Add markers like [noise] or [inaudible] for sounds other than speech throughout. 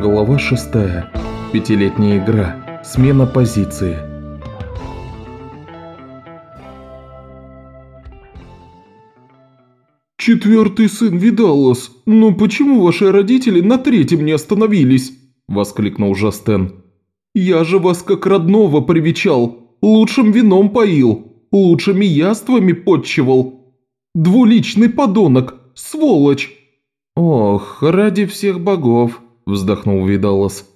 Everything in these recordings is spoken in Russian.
Глава 6. Пятилетняя игра. Смена позиции. «Четвертый сын Видалос, но почему ваши родители на третьем не остановились?» – воскликнул Жастен. «Я же вас как родного привечал, лучшим вином поил, лучшими яствами подчевал. Двуличный подонок, сволочь!» «Ох, ради всех богов!» – вздохнул Видалос.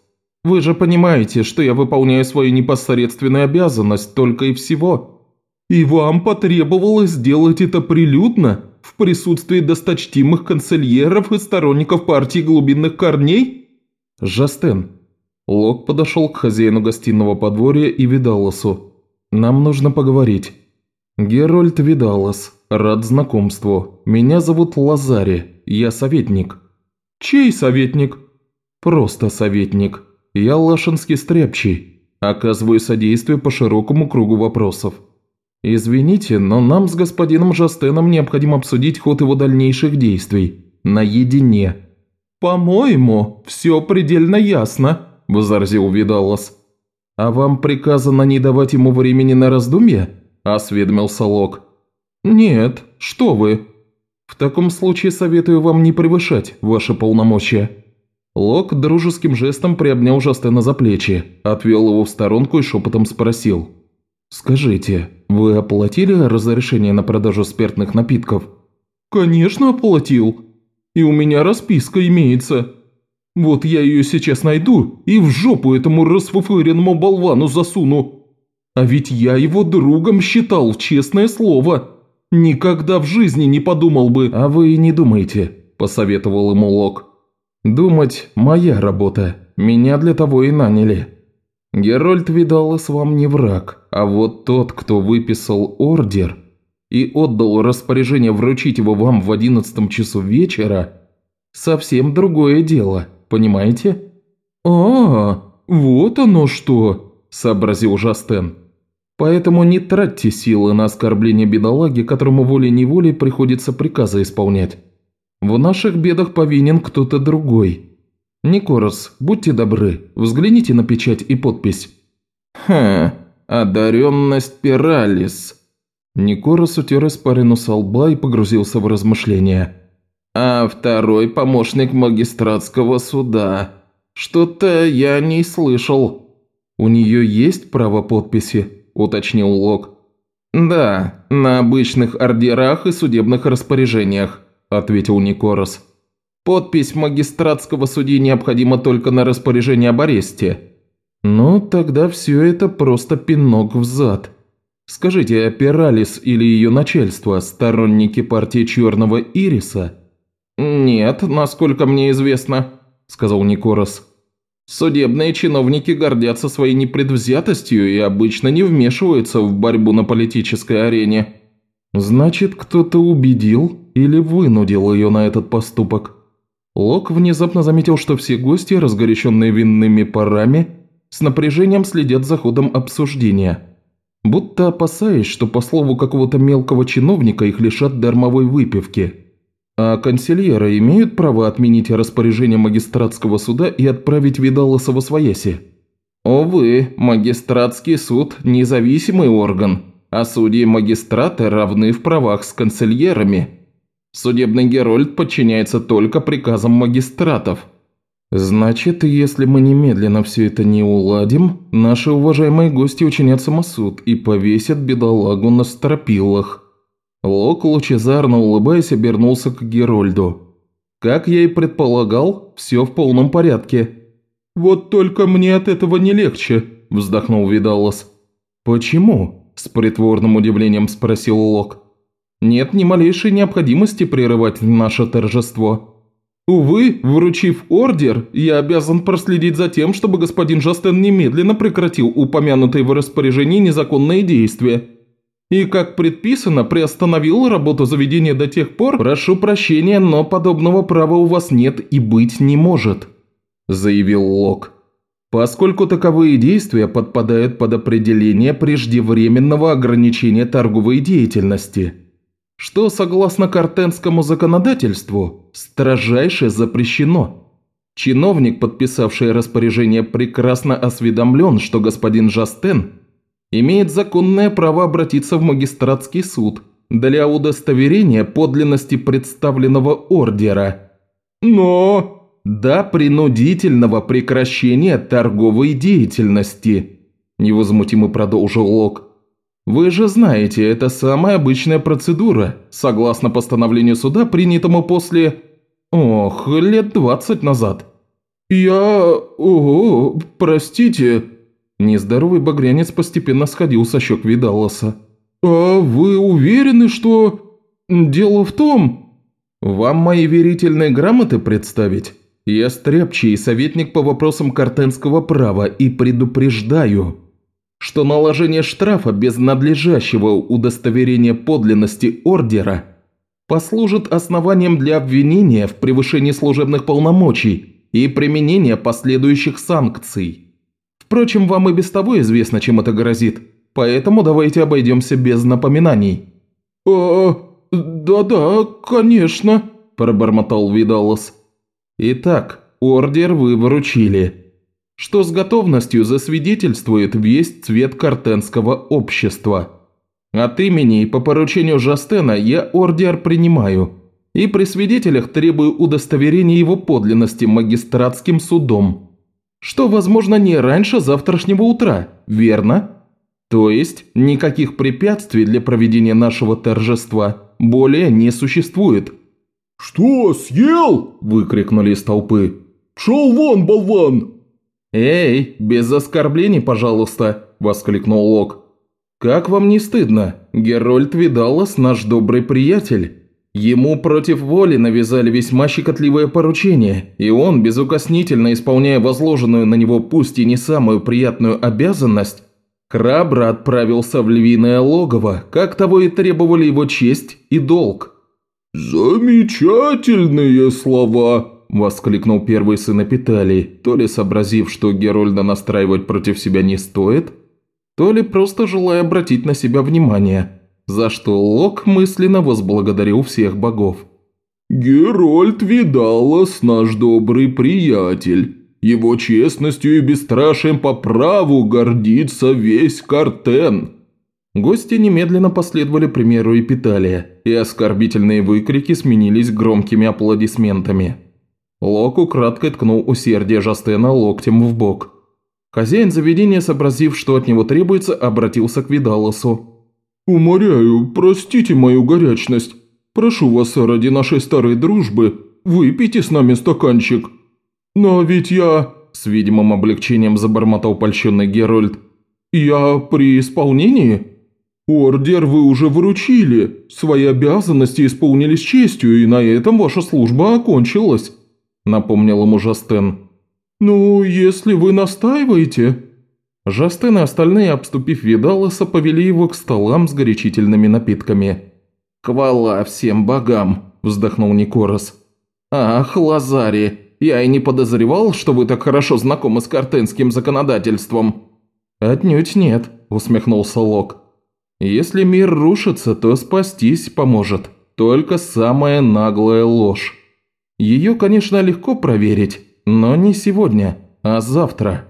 «Вы же понимаете, что я выполняю свою непосредственную обязанность только и всего. И вам потребовалось сделать это прилюдно, в присутствии досточтимых канцельеров и сторонников партии глубинных корней?» «Жастен». Лок подошел к хозяину гостиного подворья и Видалосу. «Нам нужно поговорить». «Герольд Видалос, рад знакомству. Меня зовут Лазари, я советник». «Чей советник?» «Просто советник. Я Лашинский стряпчий. Оказываю содействие по широкому кругу вопросов. Извините, но нам с господином Жастеном необходимо обсудить ход его дальнейших действий. Наедине». «По-моему, все предельно ясно», – возразил Видалос. «А вам приказано не давать ему времени на раздумье?» – осведомился Лок. «Нет, что вы». «В таком случае советую вам не превышать ваши полномочия». Лок дружеским жестом приобнял Жастена за плечи, отвел его в сторонку и шепотом спросил. «Скажите, вы оплатили разрешение на продажу спиртных напитков?» «Конечно оплатил. И у меня расписка имеется. Вот я ее сейчас найду и в жопу этому расфуфыренному болвану засуну. А ведь я его другом считал, честное слово. Никогда в жизни не подумал бы...» «А вы не думайте», – посоветовал ему Лок. «Думать – моя работа. Меня для того и наняли. Герольд Видалос вам не враг, а вот тот, кто выписал ордер и отдал распоряжение вручить его вам в одиннадцатом часу вечера, совсем другое дело, понимаете?» «А, вот оно что!» – сообразил Жастен. «Поэтому не тратьте силы на оскорбление бедолаги, которому волей-неволей приходится приказы исполнять. В наших бедах повинен кто-то другой. Никорос, будьте добры, взгляните на печать и подпись». «Хм, одаренность Пиралис». Никорос утер испарину со лба и погрузился в размышления. «А второй помощник магистратского суда. Что-то я не слышал». «У нее есть право подписи?» – уточнил Лок. «Да, на обычных ордерах и судебных распоряжениях», – ответил Никорос. «Подпись магистратского судьи необходима только на распоряжение об аресте». «Ну, тогда все это просто пинок в зад. Скажите, Пиралис или ее начальство – сторонники партии Черного Ириса?» «Нет, насколько мне известно», – сказал Никорос. «Судебные чиновники гордятся своей непредвзятостью и обычно не вмешиваются в борьбу на политической арене». «Значит, кто-то убедил или вынудил ее на этот поступок?» Лок внезапно заметил, что все гости, разгоряченные винными парами, с напряжением следят за ходом обсуждения, будто опасаясь, что по слову какого-то мелкого чиновника их лишат дармовой выпивки. А консильеры имеют право отменить распоряжение магистратского суда и отправить Видалоса во свояси? Увы, магистратский суд – независимый орган, а судьи-магистраты равны в правах с канцельерами. Судебный Герольд подчиняется только приказам магистратов. Значит, если мы немедленно все это не уладим, наши уважаемые гости учинят самосуд и повесят бедолагу на стропилах. Лок, лучезарно улыбаясь, обернулся к Герольду. Как я и предполагал, все в полном порядке. «Вот только мне от этого не легче», – вздохнул Видалос. «Почему?» с притворным удивлением спросил Лок. «Нет ни малейшей необходимости прерывать наше торжество». «Увы, вручив ордер, я обязан проследить за тем, чтобы господин Жастен немедленно прекратил упомянутые в распоряжении незаконные действия. И, как предписано, приостановил работу заведения до тех пор, прошу прощения, но подобного права у вас нет и быть не может», – заявил Лок поскольку таковые действия подпадают под определение преждевременного ограничения торговой деятельности, что, согласно картенскому законодательству, строжайше запрещено. Чиновник, подписавший распоряжение, прекрасно осведомлен, что господин Жастен имеет законное право обратиться в магистратский суд для удостоверения подлинности представленного ордера. Но... До принудительного прекращения торговой деятельности, невозмутимо продолжил Лок. Вы же знаете, это самая обычная процедура, согласно постановлению суда, принятому после... Ох, лет двадцать назад. Я... Ого, простите. Нездоровый багрянец постепенно сходил со щек Видалоса. «А вы уверены, что... Дело в том...» «Вам мои верительные грамоты представить?» Я стряпчий советник по вопросам картенского права и предупреждаю, что наложение штрафа без надлежащего удостоверения подлинности ордера послужит основанием для обвинения в превышении служебных полномочий и применения последующих санкций. Впрочем, вам и без того известно, чем это грозит, поэтому давайте обойдемся без напоминаний». «А, да-да, конечно», – пробормотал Видалос. Итак, ордер вы выручили, что с готовностью засвидетельствует весь цвет картенского общества. От имени и по поручению Жастена я ордер принимаю и при свидетелях требую удостоверения его подлинности магистратским судом, что, возможно, не раньше завтрашнего утра, верно? То есть никаких препятствий для проведения нашего торжества более не существует». «Что, съел?» – выкрикнули из толпы. «Шел вон, болван!» «Эй, без оскорблений, пожалуйста!» – воскликнул Лок. «Как вам не стыдно? Герольд Видалос – наш добрый приятель. Ему против воли навязали весьма щекотливое поручение, и он, безукоснительно исполняя возложенную на него пусть и не самую приятную обязанность, храбро отправился в львиное логово, как того и требовали его честь и долг». «Замечательные слова!» – воскликнул первый сын Эпиталий, то ли сообразив, что Герольда настраивать против себя не стоит, то ли просто желая обратить на себя внимание, за что Лок мысленно возблагодарил всех богов. «Герольд Видалос, наш добрый приятель. Его честностью и бесстрашием по праву гордится весь Картен». Гости немедленно последовали примеру Эпиталия, и оскорбительные выкрики сменились громкими аплодисментами. Лок украдкой ткнул усердие Жастена локтем в бок. Хозяин заведения, сообразив, что от него требуется, обратился к Видалосу. «Уморяю, простите мою горячность. Прошу вас, ради нашей старой дружбы, выпейте с нами стаканчик. Но ведь я...» С видимым облегчением забормотал польщенный Герольд. «Я при исполнении?» «Ордер вы уже выручили, свои обязанности исполнили с честью, и на этом ваша служба окончилась», – напомнил ему Жастен. «Ну, если вы настаиваете...» Жастен и остальные, обступив Видалоса, повели его к столам с горячительными напитками. «Хвала всем богам!» – вздохнул Никорос. «Ах, Лазари, я и не подозревал, что вы так хорошо знакомы с картенским законодательством». «Отнюдь нет», – усмехнулся Лок. Если мир рушится, то спастись поможет только самая наглая ложь. Ее, конечно, легко проверить, но не сегодня, а завтра.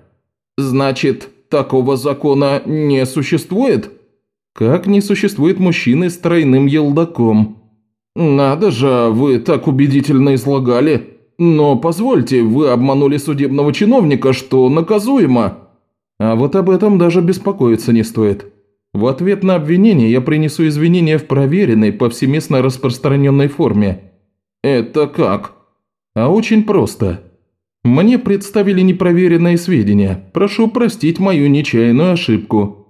Значит, такого закона не существует? Как не существует мужчины с тройным елдаком? Надо же, вы так убедительно излагали. Но позвольте, вы обманули судебного чиновника, что наказуемо. А вот об этом даже беспокоиться не стоит. В ответ на обвинение я принесу извинения в проверенной, повсеместно распространенной форме. Это как? А очень просто. Мне представили непроверенные сведения. Прошу простить мою нечаянную ошибку.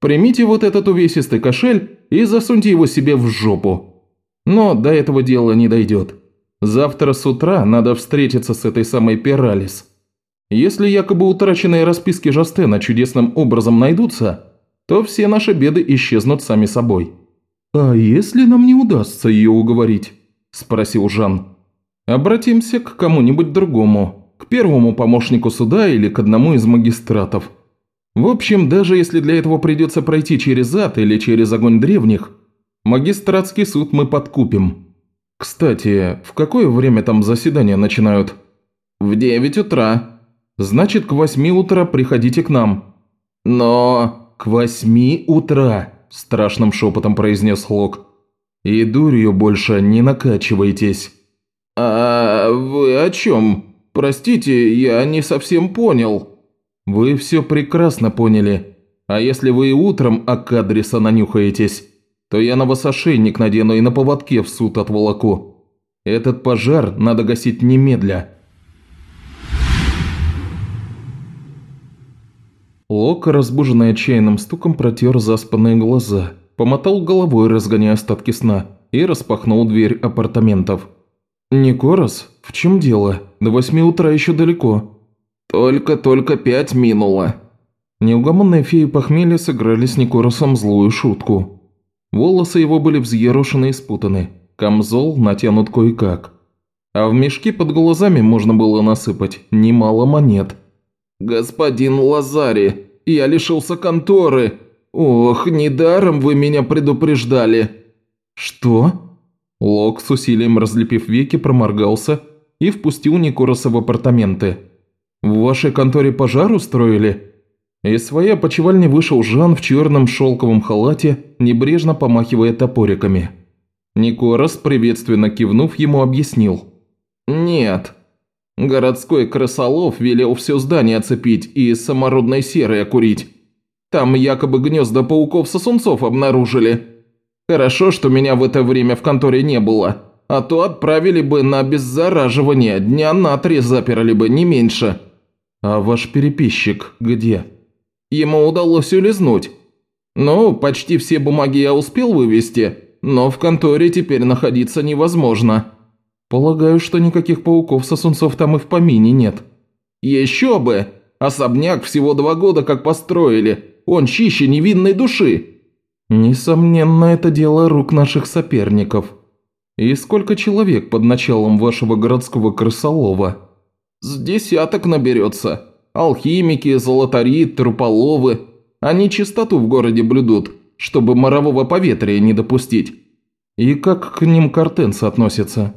Примите вот этот увесистый кошель и засуньте его себе в жопу. Но до этого дела не дойдет. Завтра с утра надо встретиться с этой самой Пиралис. Если якобы утраченные расписки Жастена чудесным образом найдутся, то все наши беды исчезнут сами собой». «А если нам не удастся ее уговорить?» – спросил Жан. «Обратимся к кому-нибудь другому, к первому помощнику суда или к одному из магистратов. В общем, даже если для этого придется пройти через ад или через огонь древних, магистратский суд мы подкупим. Кстати, в какое время там заседания начинают?» «В девять утра». «Значит, к восьми утра приходите к нам». «Но...» «К восьми утра», – страшным шепотом произнес Лок. «И дурью больше не накачивайтесь». «А вы о чем? Простите, я не совсем понял». «Вы все прекрасно поняли. А если вы и утром от адреса нанюхаетесь, то я на вас ошейник надену и на поводке в суд отволоку. Этот пожар надо гасить немедля». Лок, разбуженный отчаянным стуком, протер заспанные глаза, помотал головой, разгоняя остатки сна, и распахнул дверь апартаментов. «Никорос, в чем дело? До восьми утра еще далеко». «Только-только пять минуло». Неугомонные феи похмелья сыграли с Никоросом злую шутку. Волосы его были взъерошены и спутаны, камзол натянут кое-как. А в мешки под глазами можно было насыпать немало монет. «Господин Лазари, я лишился конторы. Ох, недаром вы меня предупреждали». «Что?» Лок с усилием разлепив веки проморгался и впустил Никороса в апартаменты. «В вашей конторе пожар устроили?» Из своей опочивальни вышел Жан в черном шелковом халате, небрежно помахивая топориками. Никорос, приветственно кивнув, ему объяснил. «Нет, Городской крысолов велел все здание оцепить и самородной серой окурить. Там якобы гнезда пауков-сосунцов обнаружили. Хорошо, что меня в это время в конторе не было, а то отправили бы на беззараживание, дня на три заперли бы, не меньше. А ваш переписчик где? Ему удалось улизнуть. Ну, почти все бумаги я успел вывести, но в конторе теперь находиться невозможно. «Полагаю, что никаких пауков-сосунцов там и в помине нет». «Еще бы! Особняк всего два года как построили. Он чище невинной души». «Несомненно, это дело рук наших соперников. И сколько человек под началом вашего городского крысолова?» «С десяток наберется. Алхимики, золотари, труполовы. Они чистоту в городе блюдут, чтобы морового поветрия не допустить». «И как к ним картенцы относятся?»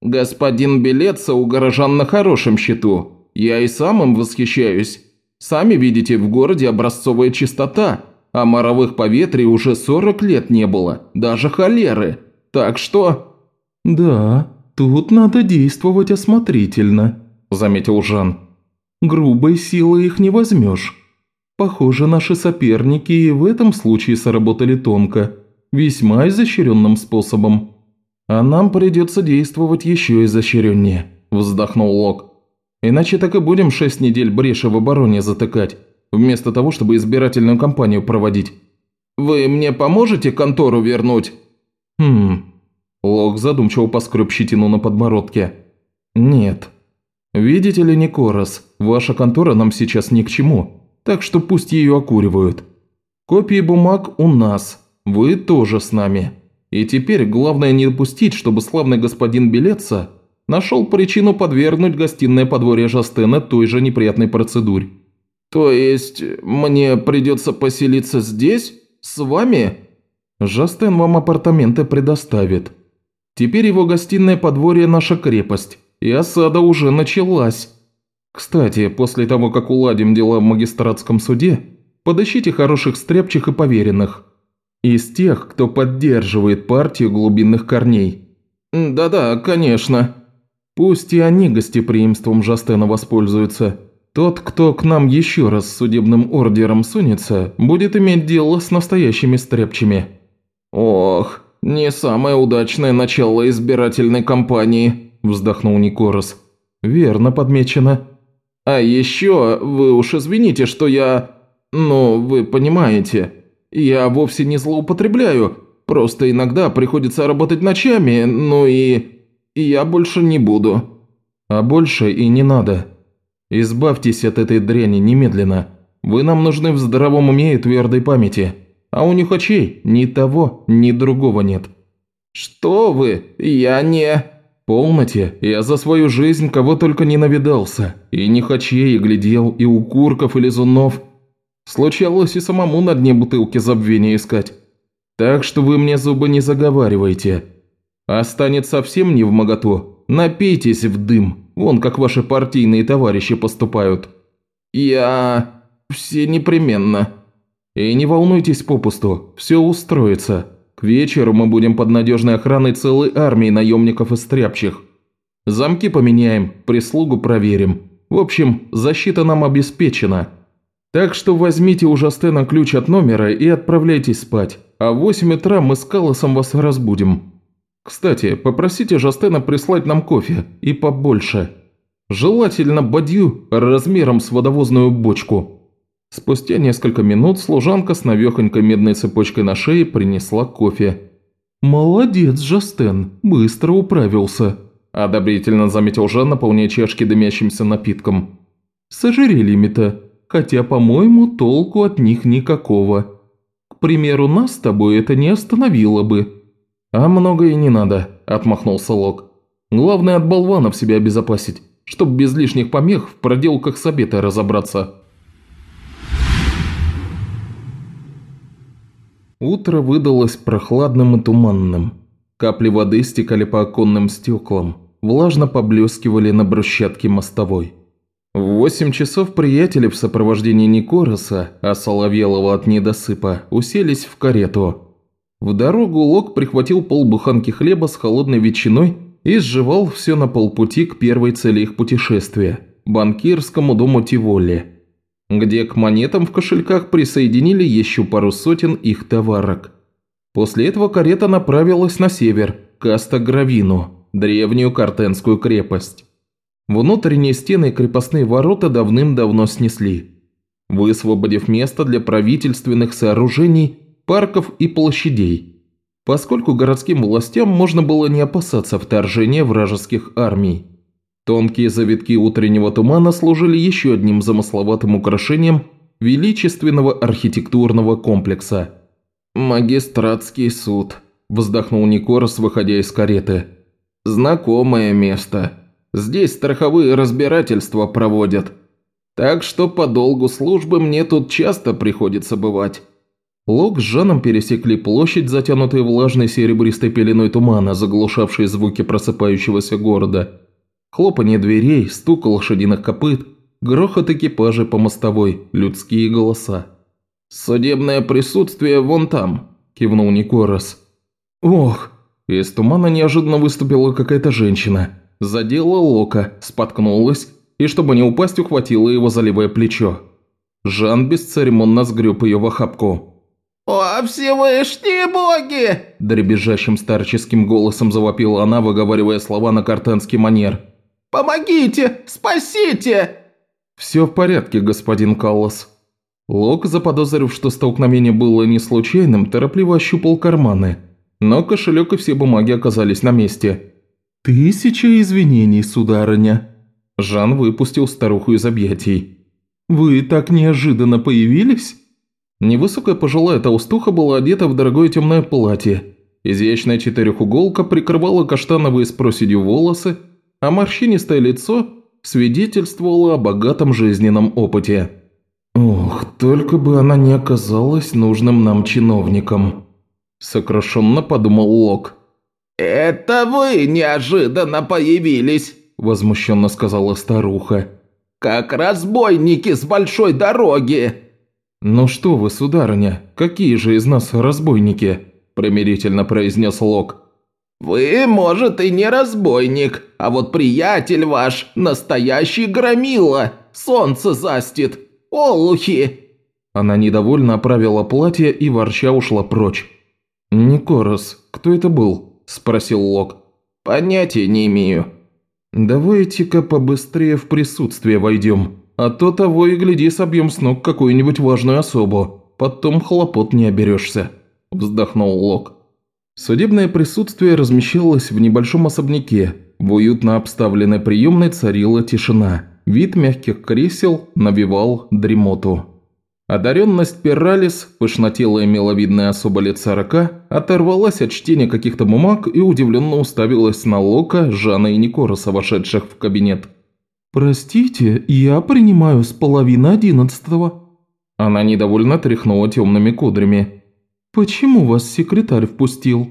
«Господин Белеца у горожан на хорошем счету. Я и сам им восхищаюсь. Сами видите, в городе образцовая чистота, а моровых поветрий уже 40 лет не было, даже холеры. Так что...» «Да, тут надо действовать осмотрительно», – заметил Жан. «Грубой силой их не возьмешь. Похоже, наши соперники и в этом случае сработали тонко, весьма изощренным способом». «А нам придется действовать еще изощреннее», – вздохнул Лок. «Иначе так и будем шесть недель бреши в обороне затыкать, вместо того, чтобы избирательную кампанию проводить». «Вы мне поможете контору вернуть?» «Хм...» Лок задумчиво поскреб щетину на подбородке. «Нет. Видите ли, Никорос, ваша контора нам сейчас ни к чему, так что пусть ее окуривают. Копии бумаг у нас, вы тоже с нами». И теперь главное не допустить, чтобы славный господин Белеца нашел причину подвергнуть гостиное подворье Жастена той же неприятной процедуре. «То есть мне придется поселиться здесь? С вами?» «Жастен вам апартаменты предоставит. Теперь его гостиное подворье – наша крепость, и осада уже началась. Кстати, после того, как уладим дела в магистратском суде, подыщите хороших стряпчих и поверенных. Из тех, кто поддерживает партию глубинных корней. Да-да, конечно. Пусть и они гостеприимством Жастена воспользуются. Тот, кто к нам еще раз с судебным ордером сунется, будет иметь дело с настоящими стряпчими. Ох, не самое удачное начало избирательной кампании, вздохнул Никорос. Верно подмечено. А еще, вы уж извините, что я... Ну, вы понимаете... Я вовсе не злоупотребляю, просто иногда приходится работать ночами, ну и... я больше не буду». «А больше и не надо. Избавьтесь от этой дряни немедленно. Вы нам нужны в здравом уме и твердой памяти. А у нюхачей ни того, ни другого нет». «Что вы? Я не...» «Полноте, я за свою жизнь кого только не навидался. И нюхачей, и глядел, и у курков, и лизунов». Случалось и самому на дне бутылки забвения искать. Так что вы мне зубы не заговаривайте. А станет совсем не в моготу, напейтесь в дым». Вон как ваши партийные товарищи поступают». «Я... все непременно». «И не волнуйтесь попусту, все устроится. К вечеру мы будем под надежной охраной целой армии наемников и стряпчих. Замки поменяем, прислугу проверим. В общем, защита нам обеспечена. Так что возьмите у Жастена ключ от номера и отправляйтесь спать, а в 8 утра мы с Калосом вас разбудим. Кстати, попросите Жастена прислать нам кофе, и побольше. Желательно бадью размером с водовозную бочку». Спустя несколько минут служанка с навехонькой медной цепочкой на шее принесла кофе. «Молодец, Жастен, быстро управился», – одобрительно заметил Жан, наполняя чашки дымящимся напитком. «С ожерельями-то, хотя, по-моему, толку от них никакого. К примеру, нас с тобой это не остановило бы». «А много и не надо», – отмахнулся Лок. «Главное от болванов себя обезопасить, чтоб без лишних помех в проделках с обетой разобраться». Утро выдалось прохладным и туманным. Капли воды стекали по оконным стеклам, влажно поблескивали на брусчатке мостовой. В восемь часов приятели в сопровождении Никороса, а Соловьелова от недосыпа, уселись в карету. В дорогу Лок прихватил полбуханки хлеба с холодной ветчиной и сживал все на полпути к первой цели их путешествия – банкирскому дому Тиволи – где к монетам в кошельках присоединили еще пару сотен их товарок. После этого карета направилась на север, к Астагравину, древнюю картенскую крепость. Внутренние стены и крепостные ворота давным-давно снесли, высвободив место для правительственных сооружений, парков и площадей, поскольку городским властям можно было не опасаться вторжения вражеских армий. Тонкие завитки утреннего тумана служили еще одним замысловатым украшением величественного архитектурного комплекса. «Магистратский суд», – вздохнул Никорос, выходя из кареты. «Знакомое место. Здесь страховые разбирательства проводят. Так что по долгу службы мне тут часто приходится бывать». Лок с Жаном пересекли площадь, затянутую влажной серебристой пеленой тумана, заглушавшей звуки просыпающегося города – Хлопанье дверей, стук лошадиных копыт, грохот экипажей по мостовой, людские голоса. «Судебное присутствие вон там», – кивнул Никорос. «Ох!» Из тумана неожиданно выступила какая-то женщина. Задела Лока, споткнулась и, чтобы не упасть, ухватила его за левое плечо. Жан бесцеремонно сгреб ее в охапку. «О, Всевышние боги!» Дребезжащим старческим голосом завопила она, выговаривая слова на картенский манер. Помогите! Спасите!» «Все в порядке, господин Каллас». Лок, заподозрив, что столкновение было не случайным, торопливо ощупал карманы, но кошелек и все бумаги оказались на месте. «Тысяча извинений, сударыня». Жан выпустил старуху из объятий. «Вы так неожиданно появились?» Невысокая пожилая толстуха была одета в дорогое темное платье. Изящная четырехуголка прикрывала каштановые с проседью волосы, а морщинистое лицо свидетельствовало о богатом жизненном опыте. «Ох, только бы она не оказалась нужным нам чиновником», – сокрушенно подумал Лок. «Это вы неожиданно появились», – возмущенно сказала старуха. «Как разбойники с большой дороги!» «Ну что вы, сударыня, какие же из нас разбойники?» – примирительно произнес Лок. «Вы, может, и не разбойник, а вот приятель ваш – настоящий громила, солнце застит, олухи!» Она недовольно оправила платье и ворча ушла прочь. «Никорос, кто это был?» – спросил Лок. «Понятия не имею». «Давайте-ка побыстрее в присутствие войдем, а то того и гляди собьем с ног какую-нибудь важную особу, потом хлопот не оберешься», – вздохнул Лок. Судебное присутствие размещалось в небольшом особняке. В уютно обставленной приемной царила тишина. Вид мягких кресел навевал дремоту. Одаренность Пиралис, пышнотелая миловидная особа лет сорока, оторвалась от чтения каких-то бумаг и удивленно уставилась на Лока, Жана и Никороса, вошедших в кабинет. «Простите, я принимаю с половины одиннадцатого». Она недовольно тряхнула темными кудрями. «Почему вас секретарь впустил?»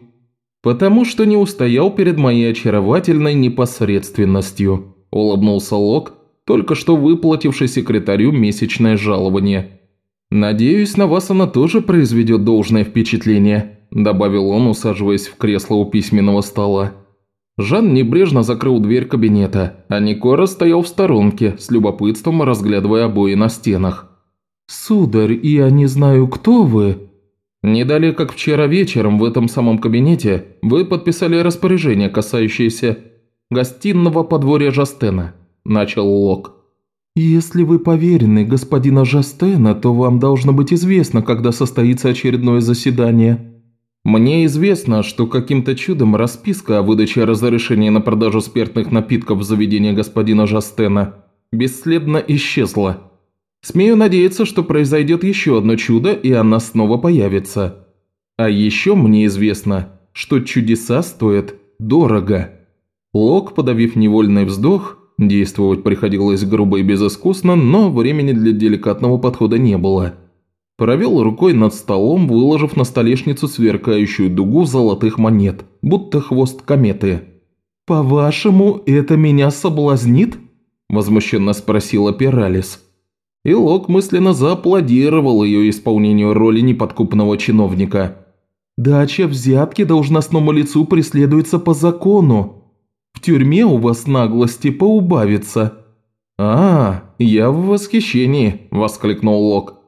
«Потому что не устоял перед моей очаровательной непосредственностью», улыбнулся Лок, только что выплативший секретарю месячное жалование. «Надеюсь, на вас она тоже произведет должное впечатление», добавил он, усаживаясь в кресло у письменного стола. Жан небрежно закрыл дверь кабинета, а Никора стоял в сторонке, с любопытством разглядывая обои на стенах. «Сударь, я не знаю, кто вы». «Не далее, как вчера вечером в этом самом кабинете вы подписали распоряжение, касающееся гостиного подворья Жастена», – начал Лок. «Если вы поверены господина Жастена, то вам должно быть известно, когда состоится очередное заседание». Мне известно, что каким-то чудом расписка о выдаче разрешения на продажу спиртных напитков в заведении господина Жастена бесследно исчезла. Смею надеяться, что произойдет еще одно чудо, и она снова появится. А еще мне известно, что чудеса стоят дорого. Лок, подавив невольный вздох, действовать приходилось грубо и безыскусно, но времени для деликатного подхода не было – Провел рукой над столом, выложив на столешницу сверкающую дугу золотых монет, будто хвост кометы. «По-вашему, это меня соблазнит?» – возмущенно спросила Пиралис. И Лок мысленно зааплодировал ее исполнению роли неподкупного чиновника. «Дача взятки должностному лицу преследуется по закону. В тюрьме у вас наглости поубавится». «А, я в восхищении», – воскликнул Лок.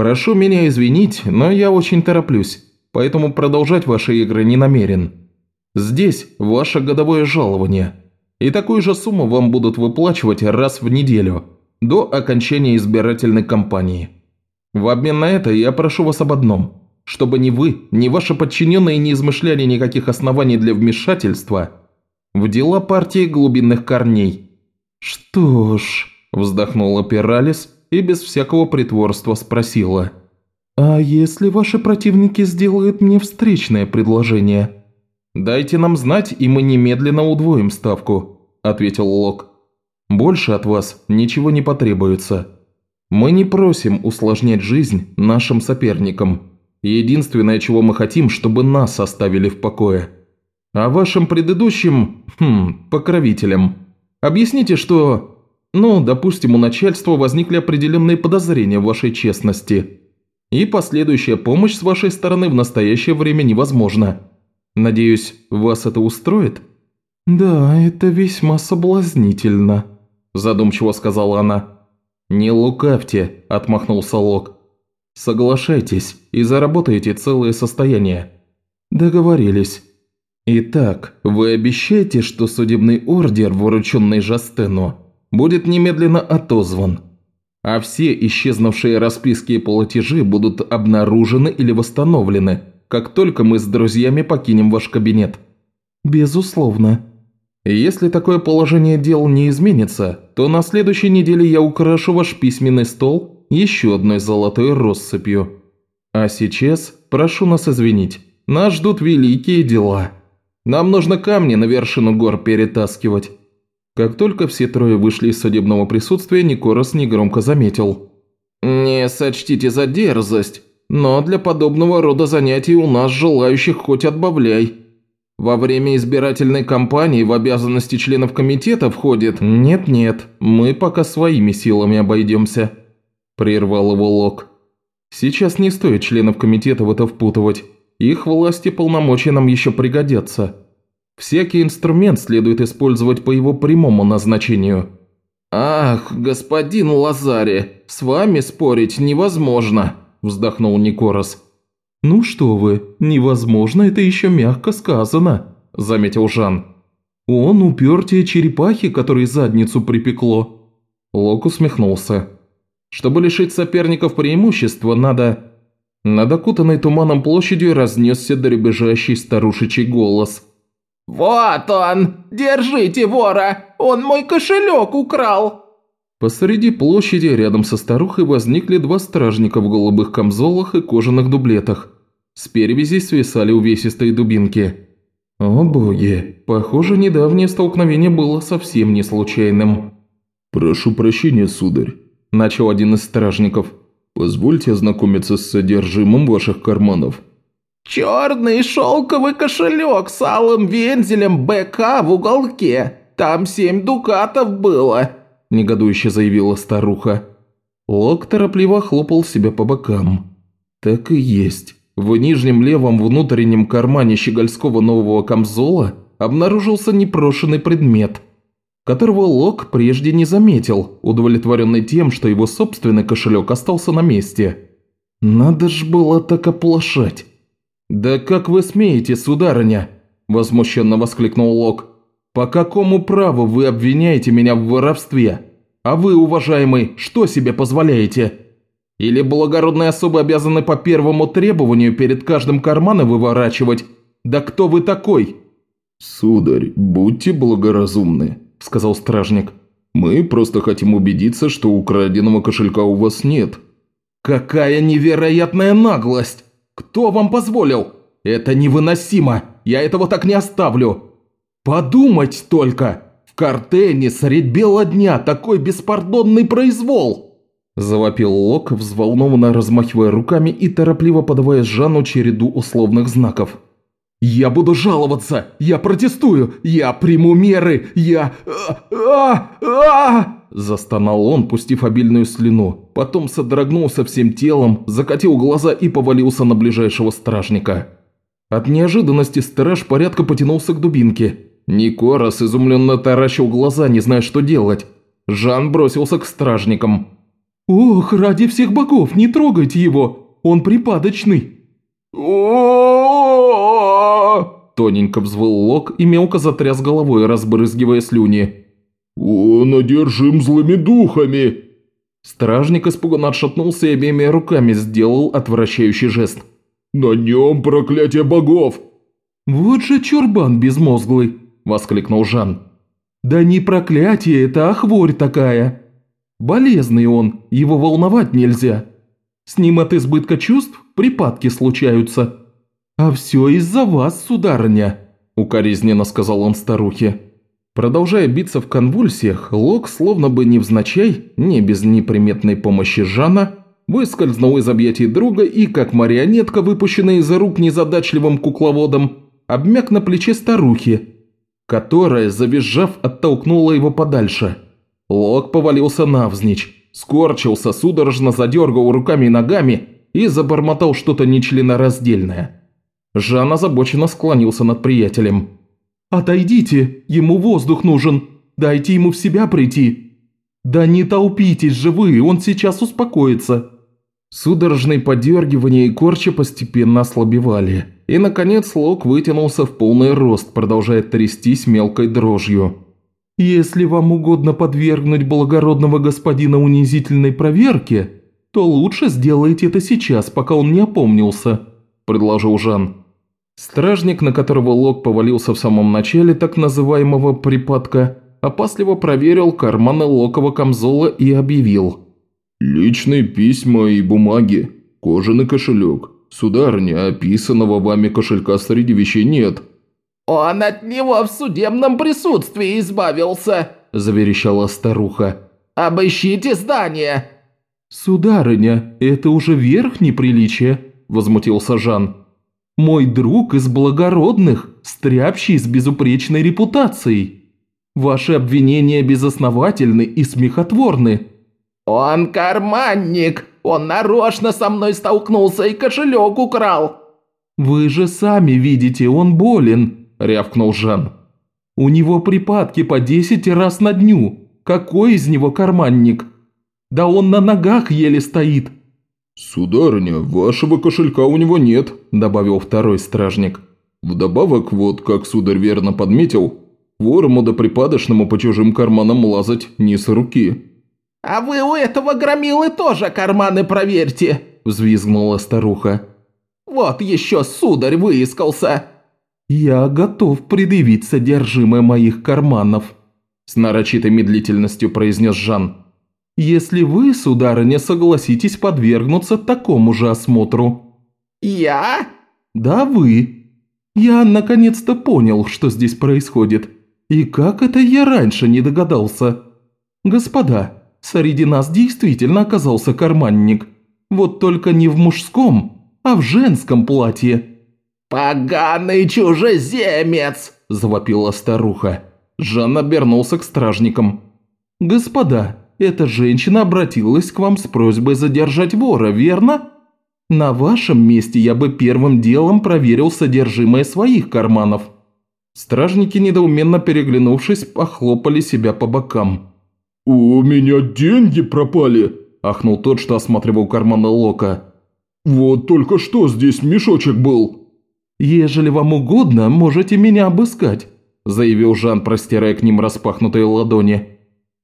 «Прошу меня извинить, но я очень тороплюсь, поэтому продолжать ваши игры не намерен. Здесь ваше годовое жалование, и такую же сумму вам будут выплачивать раз в неделю, до окончания избирательной кампании. В обмен на это я прошу вас об одном, чтобы ни вы, ни ваши подчиненные не измышляли никаких оснований для вмешательства в дела партии глубинных корней». «Что ж», – вздохнула Пиралис – и без всякого притворства спросила. «А если ваши противники сделают мне встречное предложение?» «Дайте нам знать, и мы немедленно удвоим ставку», – ответил Лок. «Больше от вас ничего не потребуется. Мы не просим усложнять жизнь нашим соперникам. Единственное, чего мы хотим, чтобы нас оставили в покое. А вашим предыдущим, хм, покровителям, объясните, что ну, допустим, у начальства возникли определенные подозрения в вашей честности. И последующая помощь с вашей стороны в настоящее время невозможна. Надеюсь, вас это устроит?» «Да, это весьма соблазнительно», – задумчиво сказала она. «Не лукавьте», – отмахнулся Лок. «Соглашайтесь и заработаете целое состояние». «Договорились». «Итак, вы обещаете, что судебный ордер, вырученный Жастену, будет немедленно отозван, а все исчезнувшие расписки и платежи будут обнаружены или восстановлены, как только мы с друзьями покинем ваш кабинет». «Безусловно». «Если такое положение дел не изменится, то на следующей неделе я украшу ваш письменный стол еще одной золотой россыпью. А сейчас прошу нас извинить, нас ждут великие дела. Нам нужно камни на вершину гор перетаскивать». Как только все трое вышли из судебного присутствия, Никорос негромко заметил. «Не сочтите за дерзость, но для подобного рода занятий у нас желающих хоть отбавляй. Во время избирательной кампании в обязанности членов комитета входит...» «Нет-нет, мы пока своими силами обойдемся», – прервал его Лок. «Сейчас не стоит членов комитета в это впутывать. Их власти полномочия нам еще пригодятся». Всякий инструмент следует использовать по его прямому назначению. «Ах, господин Лазари, с вами спорить невозможно», – вздохнул Никорос. «Ну что вы, невозможно, это еще мягко сказано», – заметил Жан. «Он упертие черепахи, которой задницу припекло». Лок усмехнулся. «Чтобы лишить соперников преимущества, надо...» Над окутанной туманом площадью разнесся дребезжащий старушечий голос – «Вот он! Держите вора! Он мой кошелек украл!» Посреди площади рядом со старухой возникли два стражника в голубых камзолах и кожаных дублетах. С перевязей свисали увесистые дубинки. О боги, похоже, недавнее столкновение было совсем не случайным. «Прошу прощения, сударь», – начал один из стражников. «Позвольте ознакомиться с содержимым ваших карманов». «Черный шелковый кошелек с алым вензелем БК в уголке. там семь дукатов было», – негодующе заявила старуха. Лок торопливо хлопал себя по бокам. Так и есть. В нижнем левом внутреннем кармане щегольского нового камзола обнаружился непрошенный предмет, которого Лок прежде не заметил, удовлетворенный тем, что его собственный кошелек остался на месте. Надо ж было так оплошать. «Да как вы смеете, сударыня?» – возмущенно воскликнул Лок. «По какому праву вы обвиняете меня в воровстве? А вы, уважаемый, что себе позволяете?» Или благородные особы обязаны по первому требованию перед каждым карманом выворачивать? Да кто вы такой?» «Сударь, будьте благоразумны», – сказал стражник. «Мы просто хотим убедиться, что украденного кошелька у вас нет». «Какая невероятная наглость! Кто вам позволил? Это невыносимо! Я этого так не оставлю! Подумать только! В Картене средь бела дня такой беспардонный произвол!» Завопил Лок, взволнованно размахивая руками и торопливо подавая Жанну череду условных знаков. «Я буду жаловаться! Я протестую! Я приму меры! Я... а а а Застонал он, пустив обильную слюну. Потом содрогнулся всем телом, закатил глаза и повалился на ближайшего стражника. От неожиданности страж порядка потянулся к дубинке. Никорос изумленно таращил глаза, не зная, что делать. Жан бросился к стражникам. «Ох, ради всех богов, не трогайте его! Он припадочный!» Тоненько взвыл Лок и мелко затряс головой, разбрызгивая слюни. «Он одержим злыми духами!» Стражник испуганно отшатнулся и обеими руками сделал отвращающий жест. «На нем проклятие богов!» «Вот же чурбан безмозглый!» – воскликнул Жан. «Да не проклятие это, а хворь такая!» Болезный он, его волновать нельзя. С ним от избытка чувств припадки случаются. А все из-за вас, сударыня», – укоризненно сказал он старухе. Продолжая биться в конвульсиях, Лок, словно бы невзначай, не без неприметной помощи Жана, выскользнул из объятий друга и, как марионетка, выпущенная из рук незадачливым кукловодом, обмяк на плече старухи, которая, завизжав, оттолкнула его подальше – Лок повалился навзничь, скорчился, судорожно задергал руками и ногами и забормотал что-то нечленораздельное. Жан озабоченно склонился над приятелем. «Отойдите, ему воздух нужен, дайте ему в себя прийти». «Да не толпитесь же вы, он сейчас успокоится». Судорожные подергивания и корча постепенно ослабевали, и, наконец, Лок вытянулся в полный рост, продолжая трястись мелкой дрожью. Если вам угодно подвергнуть благородного господина унизительной проверке, то лучше сделайте это сейчас, пока он не опомнился», – предложил Жан. Стражник, на которого Лок повалился в самом начале так называемого припадка, опасливо проверил карманы Локова камзола и объявил. «Личные письма и бумаги, кожаный кошелек. Сударыня, описанного вами кошелька среди вещей нет». «Он от него в судебном присутствии избавился», – заверещала старуха. «Обыщите здание!» «Сударыня, это уже верх неприличия», – возмутился Жан. «Мой друг из благородных, стряпщий с безупречной репутацией. Ваши обвинения безосновательны и смехотворны». «Он карманник! Он нарочно со мной столкнулся и кошелек украл!» «Вы же сами видите, он болен рявкнул Жан. «У него припадки по десять раз на дню. Какой из него карманник? Да он на ногах еле стоит». «Сударыня, вашего кошелька у него нет», – добавил второй стражник. «Вдобавок, вот как сударь верно подметил, ворому да припадочному по чужим карманам лазать не с руки». «А вы у этого громилы тоже карманы проверьте», – взвизгнула старуха. «Вот еще сударь выискался. «Я готов предъявить содержимое моих карманов», – с нарочитой медлительностью произнес Жан. «Если вы, сударыня, согласитесь подвергнуться такому же осмотру». «Я?» «Да, вы. Я наконец-то понял, что здесь происходит. И как это я раньше не догадался? Господа, среди нас действительно оказался карманник. Вот только не в мужском, а в женском платье». «Поганый чужеземец!» – завопила старуха. Жан обернулся к стражникам. «Господа, эта женщина обратилась к вам с просьбой задержать вора, верно? На вашем месте я бы первым делом проверил содержимое своих карманов». Стражники, недоуменно переглянувшись, похлопали себя по бокам. «У меня деньги пропали!» – ахнул тот, что осматривал карманы Лока. «Вот только что здесь мешочек был!» «Ежели вам угодно, можете меня обыскать», – заявил Жан, простирая к ним распахнутые ладони.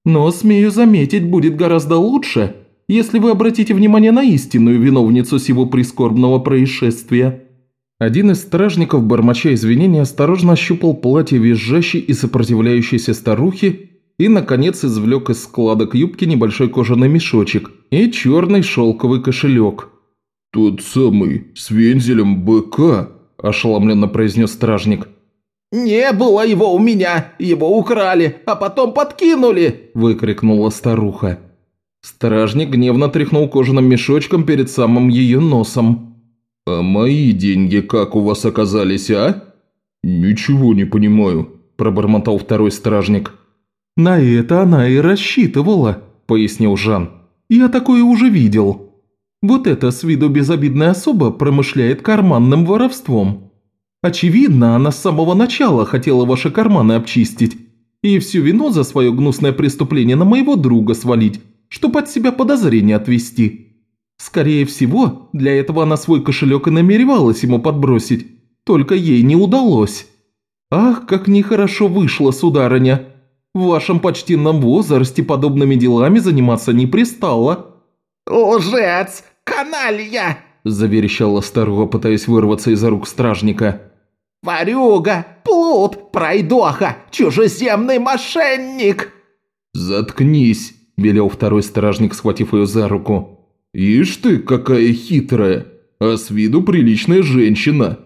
«Но, смею заметить, будет гораздо лучше, если вы обратите внимание на истинную виновницу сего прискорбного происшествия». Один из стражников, бормоча извинения, осторожно ощупал платье визжащей и сопротивляющейся старухи и, наконец, извлек из складок юбки небольшой кожаный мешочек и черный шелковый кошелек. «Тот самый, с вензелем быка», – ошеломленно произнес стражник. «Не было его у меня, его украли, а потом подкинули!» – выкрикнула старуха. Стражник гневно тряхнул кожаным мешочком перед самым ее носом. «А мои деньги как у вас оказались, а?» «Ничего не понимаю», – пробормотал второй стражник. «На это она и рассчитывала», – пояснил Жан. «Я такое уже видел. Вот эта с виду безобидная особа промышляет карманным воровством. Очевидно, она с самого начала хотела ваши карманы обчистить и всю вину за свое гнусное преступление на моего друга свалить, чтобы от себя подозрения отвести». Скорее всего, для этого она свой кошелек и намеревалась ему подбросить, только ей не удалось. Ах, как нехорошо вышло, сударыня. В вашем почтенном возрасте подобными делами заниматься не пристало». «Лжец! Каналья!» – заверещала старуха, пытаясь вырваться из рук стражника. «Ворюга! Плут! Пройдоха! Чужеземный мошенник!» «Заткнись!» – велел второй стражник, схватив ее за руку. «Ишь ты, какая хитрая, а с виду приличная женщина.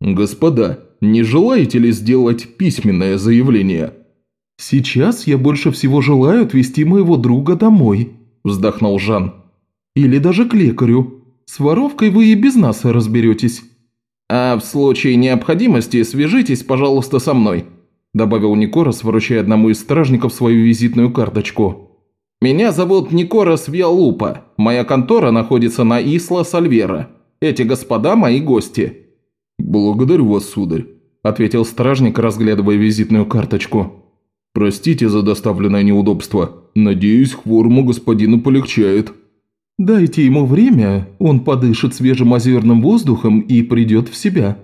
Господа, не желаете ли сделать письменное заявление?» «Сейчас я больше всего желаю отвезти моего друга домой», – вздохнул Жан. «Или даже к лекарю. С воровкой вы и без нас разберетесь». «А в случае необходимости свяжитесь, пожалуйста, со мной», – добавил Никорос, вручая одному из стражников свою визитную карточку. «Меня зовут Никорас Виалупа. Моя контора находится на Исла Сальвера. Эти господа мои гости». «Благодарю вас, сударь», – ответил стражник, разглядывая визитную карточку. «Простите за доставленное неудобство. Надеюсь, хворому господину полегчает». «Дайте ему время, он подышит свежим озерным воздухом и придет в себя».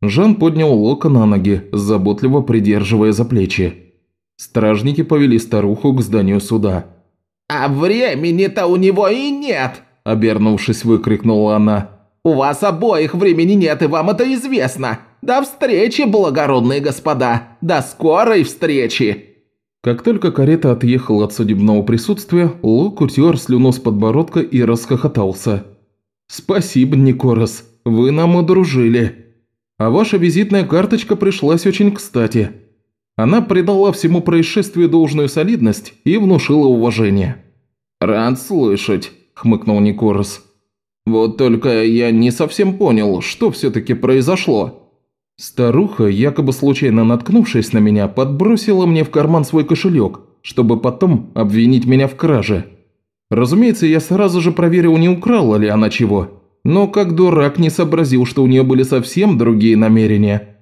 Жан поднял Лока на ноги, заботливо придерживая за плечи. Стражники повели старуху к зданию суда. «А времени-то у него и нет!» – обернувшись, выкрикнула она. «У вас обоих времени нет, и вам это известно! До встречи, благородные господа! До скорой встречи!» Как только карета отъехала от судебного присутствия, Лок утер слюну с подбородка и расхохотался. «Спасибо, Никорос, вы нам удружили. А ваша визитная карточка пришлась очень кстати. Она придала всему происшествию должную солидность и внушила уважение. «Рад слышать», – хмыкнул Никорос. «Вот только я не совсем понял, что все-таки произошло». Старуха, якобы случайно наткнувшись на меня, подбросила мне в карман свой кошелек, чтобы потом обвинить меня в краже. Разумеется, я сразу же проверил, не украла ли она чего, но как дурак не сообразил, что у нее были совсем другие намерения –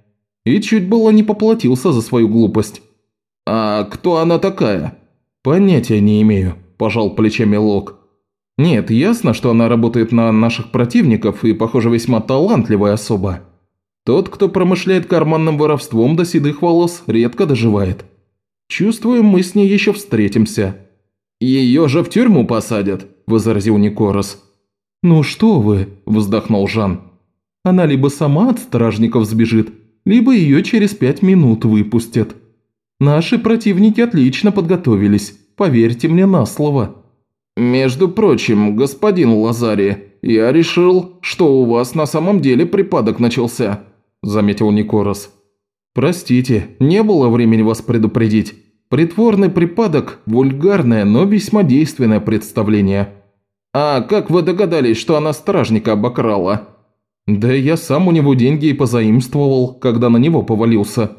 и чуть было не поплатился за свою глупость. «А кто она такая?» «Понятия не имею», – пожал плечами Лок. «Нет, ясно, что она работает на наших противников и, похоже, весьма талантливая особа. Тот, кто промышляет карманным воровством до седых волос, редко доживает. Чувствую, мы с ней еще встретимся». «Ее же в тюрьму посадят», – возразил Никорос. «Ну что вы», – вздохнул Жан. «Она либо сама от стражников сбежит, либо ее через пять минут выпустят. Наши противники отлично подготовились, поверьте мне на слово». «Между прочим, господин Лазари, я решил, что у вас на самом деле припадок начался», – заметил Никорос. «Простите, не было времени вас предупредить. Притворный припадок – вульгарное, но весьма действенное представление». «А как вы догадались, что она стражника обокрала?» «Да я сам у него деньги и позаимствовал, когда на него повалился».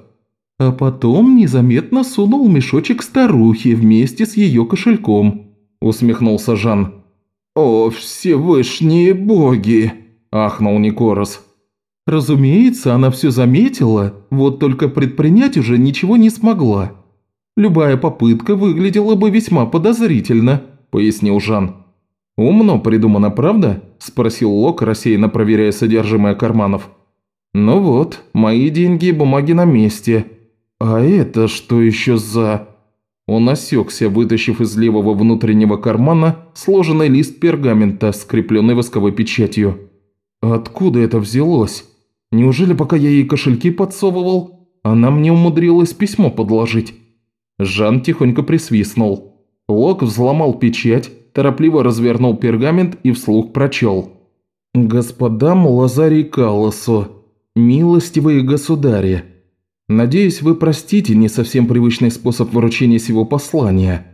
а потом незаметно сунул мешочек старухи вместе с ее кошельком», – усмехнулся Жан. «О, всевышние боги!» – ахнул Никорос. Разумеется, она все заметила, вот только предпринять уже ничего не смогла. Любая попытка выглядела бы весьма подозрительно, пояснил Жан. «Умно придумано, правда?» – спросил Лок, рассеянно проверяя содержимое карманов. «Ну вот, мои деньги и бумаги на месте. А это что еще за...» Он осекся, вытащив из левого внутреннего кармана сложенный лист пергамента, скрепленный восковой печатью. «Откуда это взялось? Неужели, пока я ей кошельки подсовывал, она мне умудрилась письмо подложить?» Жан тихонько присвистнул. Лок взломал печать, торопливо развернул пергамент и вслух прочел. «Господам Лазарий Калласо, милостивые государи, надеюсь, вы простите не совсем привычный способ вручения сего послания.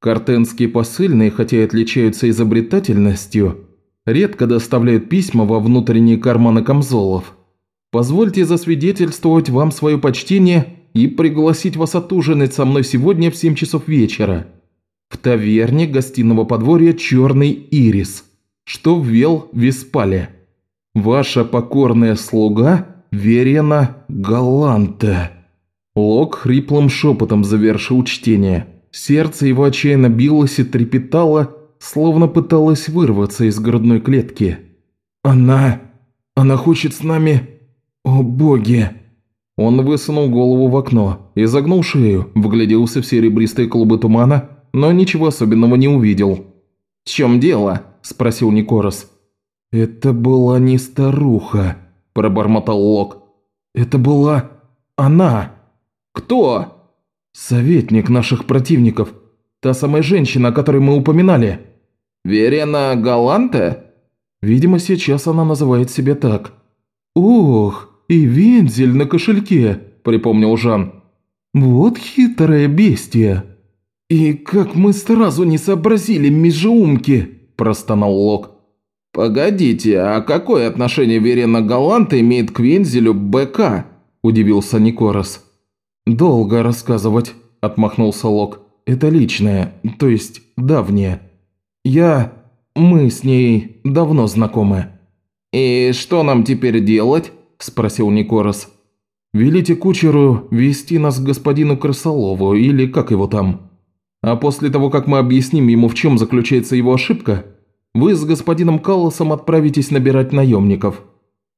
Картенские посыльные, хотя и отличаются изобретательностью, редко доставляют письма во внутренние карманы камзолов. Позвольте засвидетельствовать вам свое почтение и пригласить вас отужинать со мной сегодня в 7 часов вечера в таверне гостиного подворья «Черный ирис», что в Вел-Виспале. Ваша покорная слуга Верена Галанте». Лок хриплым шепотом завершил чтение. Сердце его отчаянно билось и трепетало, словно пыталось вырваться из грудной клетки. «Она... она хочет с нами... О боги!» Он высунул голову в окно, изогнул шею, вгляделся в серебристые клубы тумана но ничего особенного не увидел. «В чем дело?» – спросил Никорос. «Это была не старуха», – пробормотал Лок. «Это была она». «Кто?» «Советник наших противников. Та самая женщина, о которой мы упоминали». «Верена Галанте?» «Видимо, сейчас она называет себя так». «Ох, и вензель на кошельке», – припомнил Жан. «Вот хитрое бестия». «И как мы сразу не сообразили, межеумки!» – простонал Лок. «Погодите, а какое отношение Верена Галанта имеет к Вензелю БК?» – удивился Никорос. «Долго рассказывать», – отмахнулся Лок. «Это личное, то есть давнее. Я... мы с ней давно знакомы». «И что нам теперь делать?» – спросил Никорос. «Велите кучеру вести нас к господину Крысолову, или как его там?» А после того, как мы объясним ему, в чем заключается его ошибка, вы с господином Калласом отправитесь набирать наемников.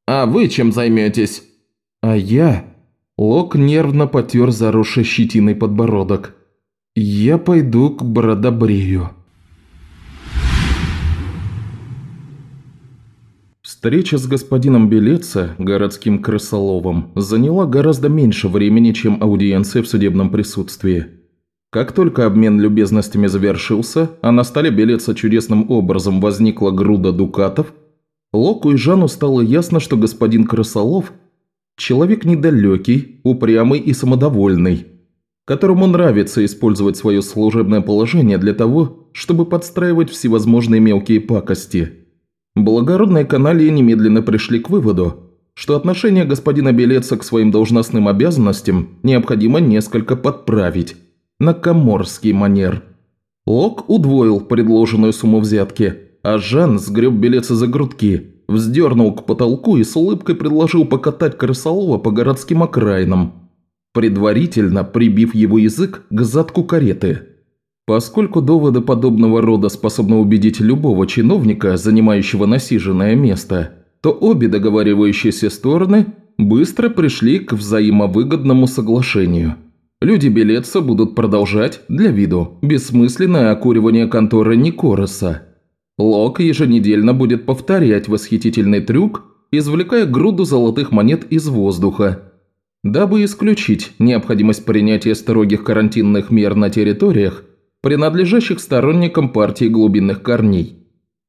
А вы чем займетесь? А я... Лок нервно потер заросший щетиной подбородок. Я пойду к Бродобрею. Встреча с господином Белеца, городским крысоловом, заняла гораздо меньше времени, чем аудиенция в судебном присутствии. Как только обмен любезностями завершился, а на столе билетца чудесным образом возникла груда дукатов, Локу и Жану стало ясно, что господин Красолов – человек недалекий, упрямый и самодовольный, которому нравится использовать свое служебное положение для того, чтобы подстраивать всевозможные мелкие пакости. Благородные каналии немедленно пришли к выводу, что отношение господина Белеца к своим должностным обязанностям необходимо несколько подправить – на коморский манер. Лок удвоил предложенную сумму взятки, а Жан сгреб билеты за грудки, вздернул к потолку и с улыбкой предложил покатать крысолова по городским окраинам, предварительно прибив его язык к задку кареты. Поскольку доводы подобного рода способны убедить любого чиновника, занимающего насиженное место, то обе договаривающиеся стороны быстро пришли к взаимовыгодному соглашению – Люди Белеца будут продолжать, для виду, бессмысленное окуривание конторы Никороса. Лок еженедельно будет повторять восхитительный трюк, извлекая груду золотых монет из воздуха, дабы исключить необходимость принятия строгих карантинных мер на территориях, принадлежащих сторонникам партии глубинных корней.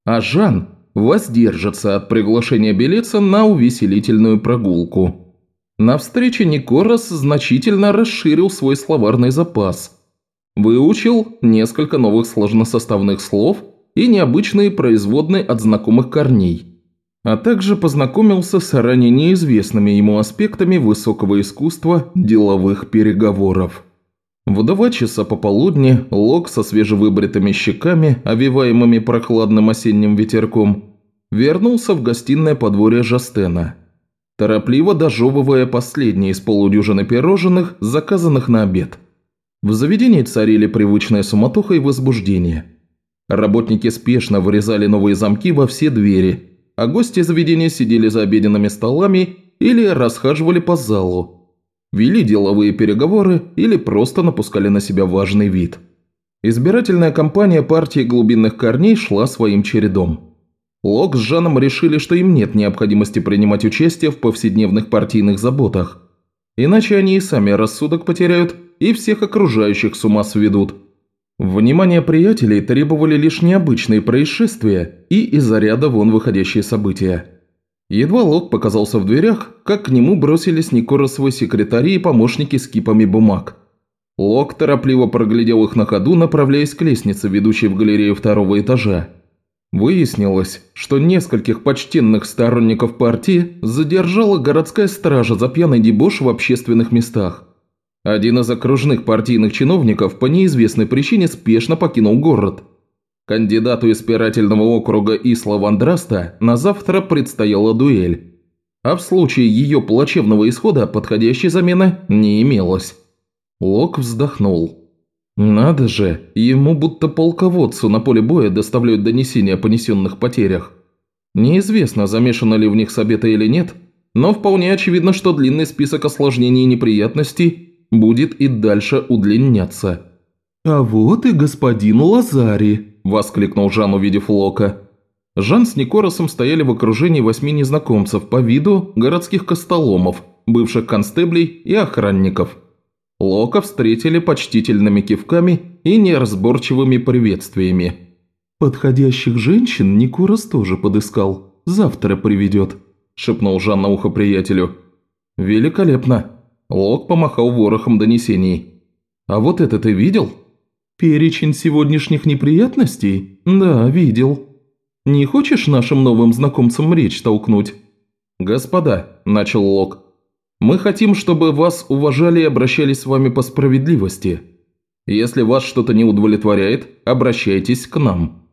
А Жан воздержится от приглашения Белеца на увеселительную прогулку. На встрече Никорос значительно расширил свой словарный запас. Выучил несколько новых сложносоставных слов и необычные производные от знакомых корней. а также познакомился с ранее неизвестными ему аспектами высокого искусства деловых переговоров. В два часа пополудни Лок со свежевыбритыми щеками, овиваемыми прохладным осенним ветерком, вернулся в гостиное подворье Жастена, торопливо дожевывая последние из полудюжины пирожных, заказанных на обед. В заведении царили привычная суматоха и возбуждение. Работники спешно вырезали новые замки во все двери – а гости заведения сидели за обеденными столами или расхаживали по залу, вели деловые переговоры или просто напускали на себя важный вид. Избирательная кампания партии глубинных корней шла своим чередом. Лок с Жаном решили, что им нет необходимости принимать участие в повседневных партийных заботах, иначе они и сами рассудок потеряют и всех окружающих с ума сведут – Внимание приятелей требовали лишь необычные происшествия и из-за ряда вон выходящие события. Едва Лок показался в дверях, как к нему бросились Никоросовы секретари и помощники с кипами бумаг. Лок торопливо проглядел их на ходу, направляясь к лестнице, ведущей в галерею второго этажа. Выяснилось, что нескольких почтенных сторонников партии задержала городская стража за пьяный дебош в общественных местах. Один из окружных партийных чиновников по неизвестной причине спешно покинул город. Кандидату избирательного округа Исла Вандраста на завтра предстояла дуэль. А в случае ее плачевного исхода подходящей замены не имелось. Лок вздохнул. Надо же, ему будто полководцу на поле боя доставляют донесения о понесенных потерях. Неизвестно, замешано ли в них Сабета или нет, но вполне очевидно, что длинный список осложнений и неприятностей будет и дальше удлиняться. «А вот и господин Лазари», – воскликнул Жан, увидев Лока. Жан с Никоросом стояли в окружении восьми незнакомцев по виду городских костоломов, бывших констеблей и охранников. Лока встретили почтительными кивками и неразборчивыми приветствиями. «Подходящих женщин Никорос тоже подыскал. Завтра приведет», – шепнул Жан на ухо приятелю. «Великолепно. Лок помахал ворохом донесений. «А вот это ты видел?» «Перечень сегодняшних неприятностей? Да, видел. Не хочешь нашим новым знакомцам речь толкнуть?» «Господа», – начал Лок, – «мы хотим, чтобы вас уважали и обращались с вами по справедливости. Если вас что-то не удовлетворяет, обращайтесь к нам.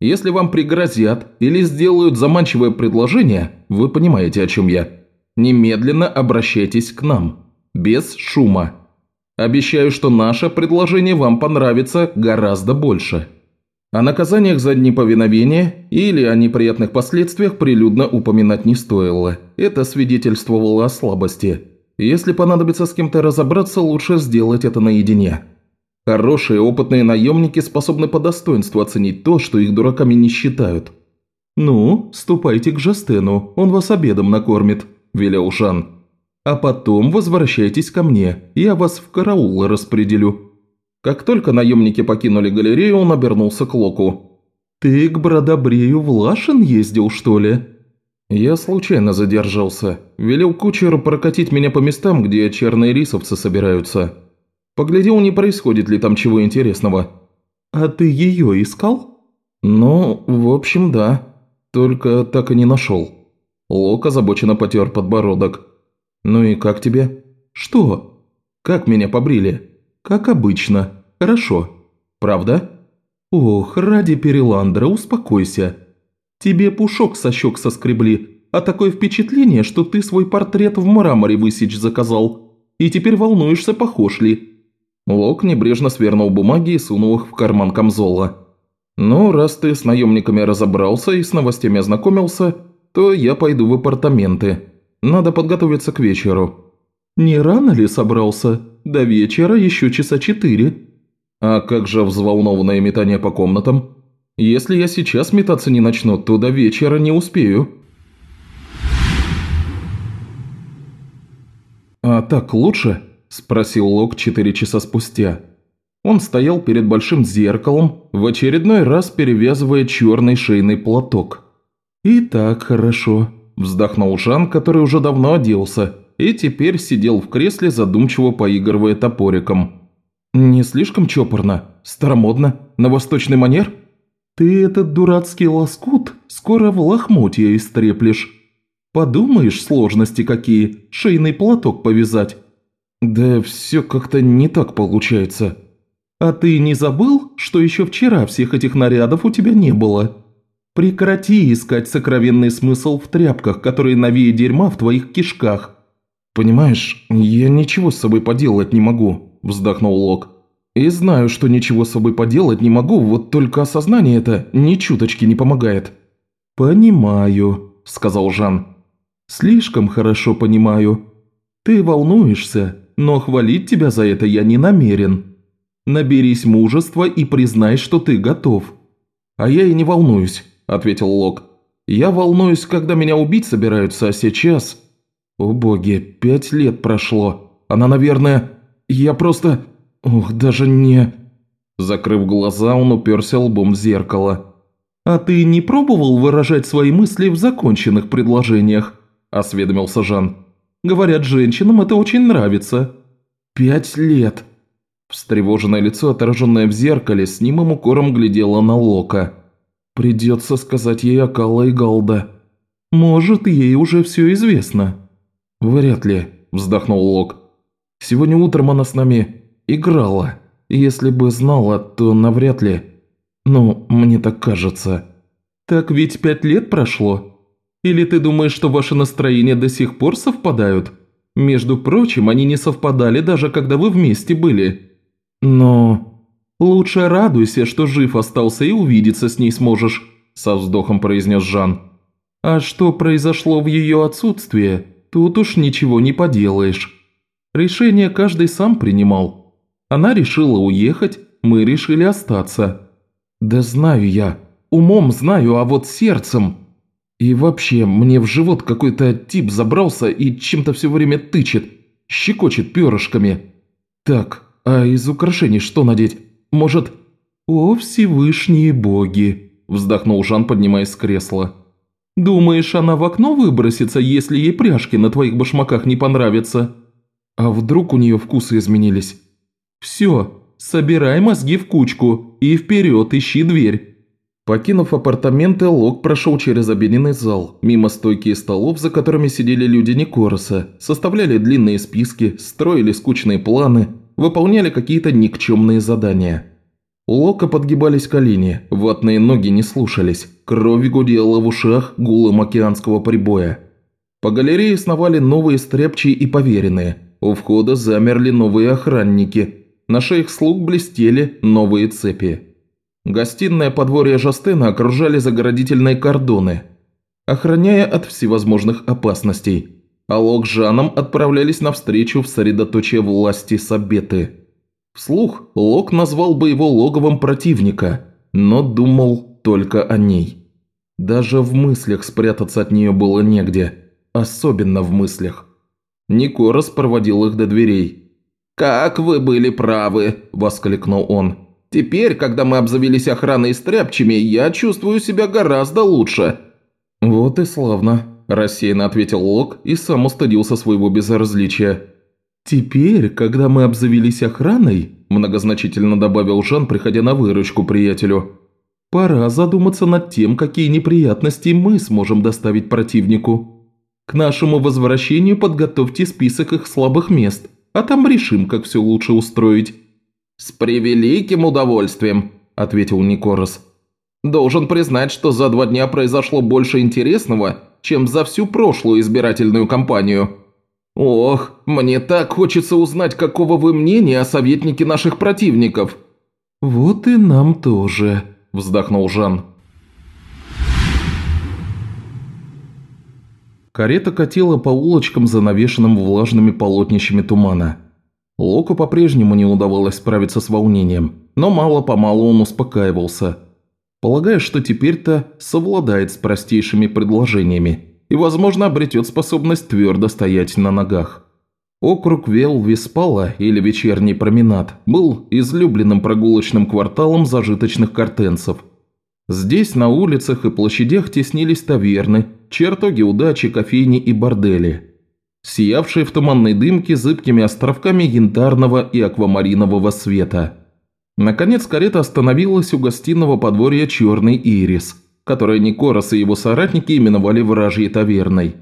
Если вам пригрозят или сделают заманчивое предложение, вы понимаете, о чем я, немедленно обращайтесь к нам» без шума. Обещаю, что наше предложение вам понравится гораздо больше. О наказаниях за неповиновение или о неприятных последствиях прилюдно упоминать не стоило. Это свидетельствовало о слабости. Если понадобится с кем-то разобраться, лучше сделать это наедине. Хорошие опытные наемники способны по достоинству оценить то, что их дураками не считают. «Ну, ступайте к Жастену, он вас обедом накормит», – велел Жан. А потом возвращайтесь ко мне, я вас в караул распределю». Как только наемники покинули галерею, он обернулся к Локу. «Ты к Бродобрею в Лашин ездил, что ли?» «Я случайно задержался. Велел кучеру прокатить меня по местам, где черные рисовцы собираются. Поглядел, не происходит ли там чего интересного». «А ты ее искал?» «Ну, в общем, да. Только так и не нашел». Лок озабоченно потер подбородок. «Ну и как тебе?» «Что?» «Как меня побрили?» «Как обычно. Хорошо. Правда?» «Ох, ради Переландра, успокойся. Тебе пушок со щек соскребли, а такое впечатление, что ты свой портрет в мраморе высечь заказал. И теперь волнуешься, похож ли». Лок небрежно свернул бумаги и сунул их в карман камзола. «Ну, раз ты с наемниками разобрался и с новостями ознакомился, то я пойду в апартаменты. Надо подготовиться к вечеру». «Не рано ли собрался? До вечера еще часа четыре». «А как же взволнованное метание по комнатам? Если я сейчас метаться не начну, то до вечера не успею». «А так лучше?» – спросил Лок четыре часа спустя. Он стоял перед большим зеркалом, в очередной раз перевязывая черный шейный платок. «И так хорошо», Вздохнул Жан, который уже давно оделся, и теперь сидел в кресле, задумчиво поигрывая топориком. «Не слишком чопорно? Старомодно? На восточный манер?» «Ты этот дурацкий лоскут скоро в лохмотья истреплешь. Подумаешь, сложности какие, шейный платок повязать». «Да все как-то не так получается». «А ты не забыл, что еще вчера всех этих нарядов у тебя не было? Прекрати искать сокровенный смысл в тряпках, которые новее дерьма в твоих кишках». «Понимаешь, я ничего с собой поделать не могу», – вздохнул Лок. «И знаю, что ничего с собой поделать не могу, вот только осознание это ни чуточки не помогает». «Понимаю», – сказал Жан. «Слишком хорошо понимаю. Ты волнуешься, но хвалить тебя за это я не намерен. Наберись мужества и признай, что ты готов». «А я и не волнуюсь», – ответил Лок. «Я волнуюсь, когда меня убить собираются, а сейчас...» «О боги, пять лет прошло. Она, наверное... Я просто... Ох, даже не...» Закрыв глаза, он уперся лбом в зеркало. «А ты не пробовал выражать свои мысли в законченных предложениях?» – осведомился Жан. «Говорят, женщинам это очень нравится». «Пять лет!» Встревоженное лицо, отраженное в зеркале, с немым укором глядело на Лока. «Придется сказать ей Акала и Галда». «Может, ей уже все известно». «Вряд ли», – вздохнул Лок. «Сегодня утром она с нами играла. Если бы знала, то навряд ли. Ну, мне так кажется». «Так ведь пять лет прошло? Или ты думаешь, что ваши настроения до сих пор совпадают? Между прочим, они не совпадали даже когда вы вместе были». «Но...» «Лучше радуйся, что жив остался и увидеться с ней сможешь», – со вздохом произнес Жан. «А что произошло в ее отсутствие?» Тут уж ничего не поделаешь. Решение каждый сам принимал. Она решила уехать, мы решили остаться. Да знаю я. Умом знаю, а вот сердцем... И вообще, мне в живот какой-то тип забрался и чем-то все время тычет, щекочет перышками. Так, а из украшений что надеть? Может... «О, Всевышние боги!» – вздохнул Жан, поднимаясь с кресла. Думаешь, она в окно выбросится, если ей пряжки на твоих башмаках не понравятся? А вдруг у нее вкусы изменились? Все, собирай мозги в кучку и вперед ищи дверь. Покинув апартаменты, Лок прошел через обеденный зал, мимо стойки и столов, за которыми сидели люди Никороса, составляли длинные списки, строили скучные планы, выполняли какие-то никчемные задания. У Лока подгибались колени, ватные ноги не слушались, кровь гудела в ушах гулом океанского прибоя. По галерее сновали новые стряпчие и поверенные, у входа замерли новые охранники, на шеях слуг блестели новые цепи. Гостиное подворье Жастена окружали заградительные кордоны, охраняя от всевозможных опасностей, а Лок с Жаном отправлялись навстречу в средоточие власти Сабеты – Вслух Лок назвал бы его логовом противника, но думал только о ней. Даже в мыслях спрятаться от нее было негде, особенно в мыслях. Никорос проводил их до дверей. «Как вы были правы!» – воскликнул он. «Теперь, когда мы обзавелись охраной и стряпчими, я чувствую себя гораздо лучше». «Вот и славно», – рассеянно ответил Лок и сам устыдился своего безразличия. «Теперь, когда мы обзавелись охраной», – многозначительно добавил Жан, приходя на выручку приятелю, – «пора задуматься над тем, какие неприятности мы сможем доставить противнику. К нашему возвращению подготовьте список их слабых мест, а там решим, как все лучше устроить». «С превеликим удовольствием», – ответил Никорос. «Должен признать, что за два дня произошло больше интересного, чем за всю прошлую избирательную кампанию». «Ох, мне так хочется узнать, какого вы мнения о советнике наших противников». «Вот и нам тоже», – вздохнул Жан. Карета катила по улочкам, занавешенным влажными полотнищами тумана. Локу по-прежнему не удавалось справиться с волнением, но мало-помалу он успокаивался, полагая, что теперь-то совладает с простейшими предложениями и, возможно, обретет способность твердо стоять на ногах. Округ Вел-Виспала, или Вечерний променад, был излюбленным прогулочным кварталом зажиточных картенцев. Здесь на улицах и площадях теснились таверны, чертоги удачи, кофейни и бордели, сиявшие в туманной дымке зыбкими островками янтарного и аквамаринового света. Наконец карета остановилась у гостиного подворья «Черный ирис», которое Никорос и его соратники именовали вражьей таверной.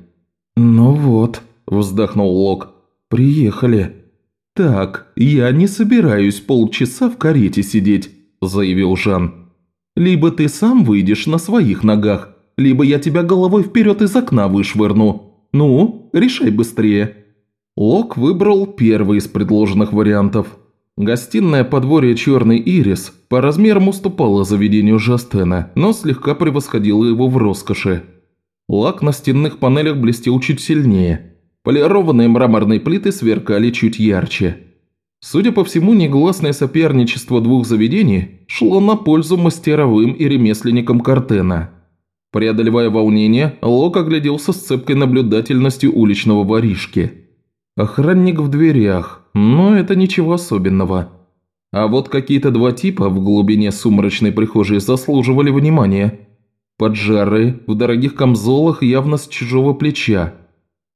«Ну вот», – вздохнул Лок, – «приехали». «Так, я не собираюсь полчаса в карете сидеть», – заявил Жан. «Либо ты сам выйдешь на своих ногах, либо я тебя головой вперед из окна вышвырну. Ну, решай быстрее». Лок выбрал первый из предложенных вариантов. Гостиная подворье «Черный ирис» по размерам уступала заведению Жастена, но слегка превосходила его в роскоши. Лак на стенных панелях блестел чуть сильнее. Полированные мраморные плиты сверкали чуть ярче. Судя по всему, негласное соперничество двух заведений шло на пользу мастеровым и ремесленникам Картена. Преодолевая волнение, Лок огляделся с цепкой наблюдательностью уличного воришки – Охранник в дверях, но это ничего особенного. А вот какие-то два типа в глубине сумрачной прихожей заслуживали внимания. Поджарые, в дорогих камзолах явно с чужого плеча,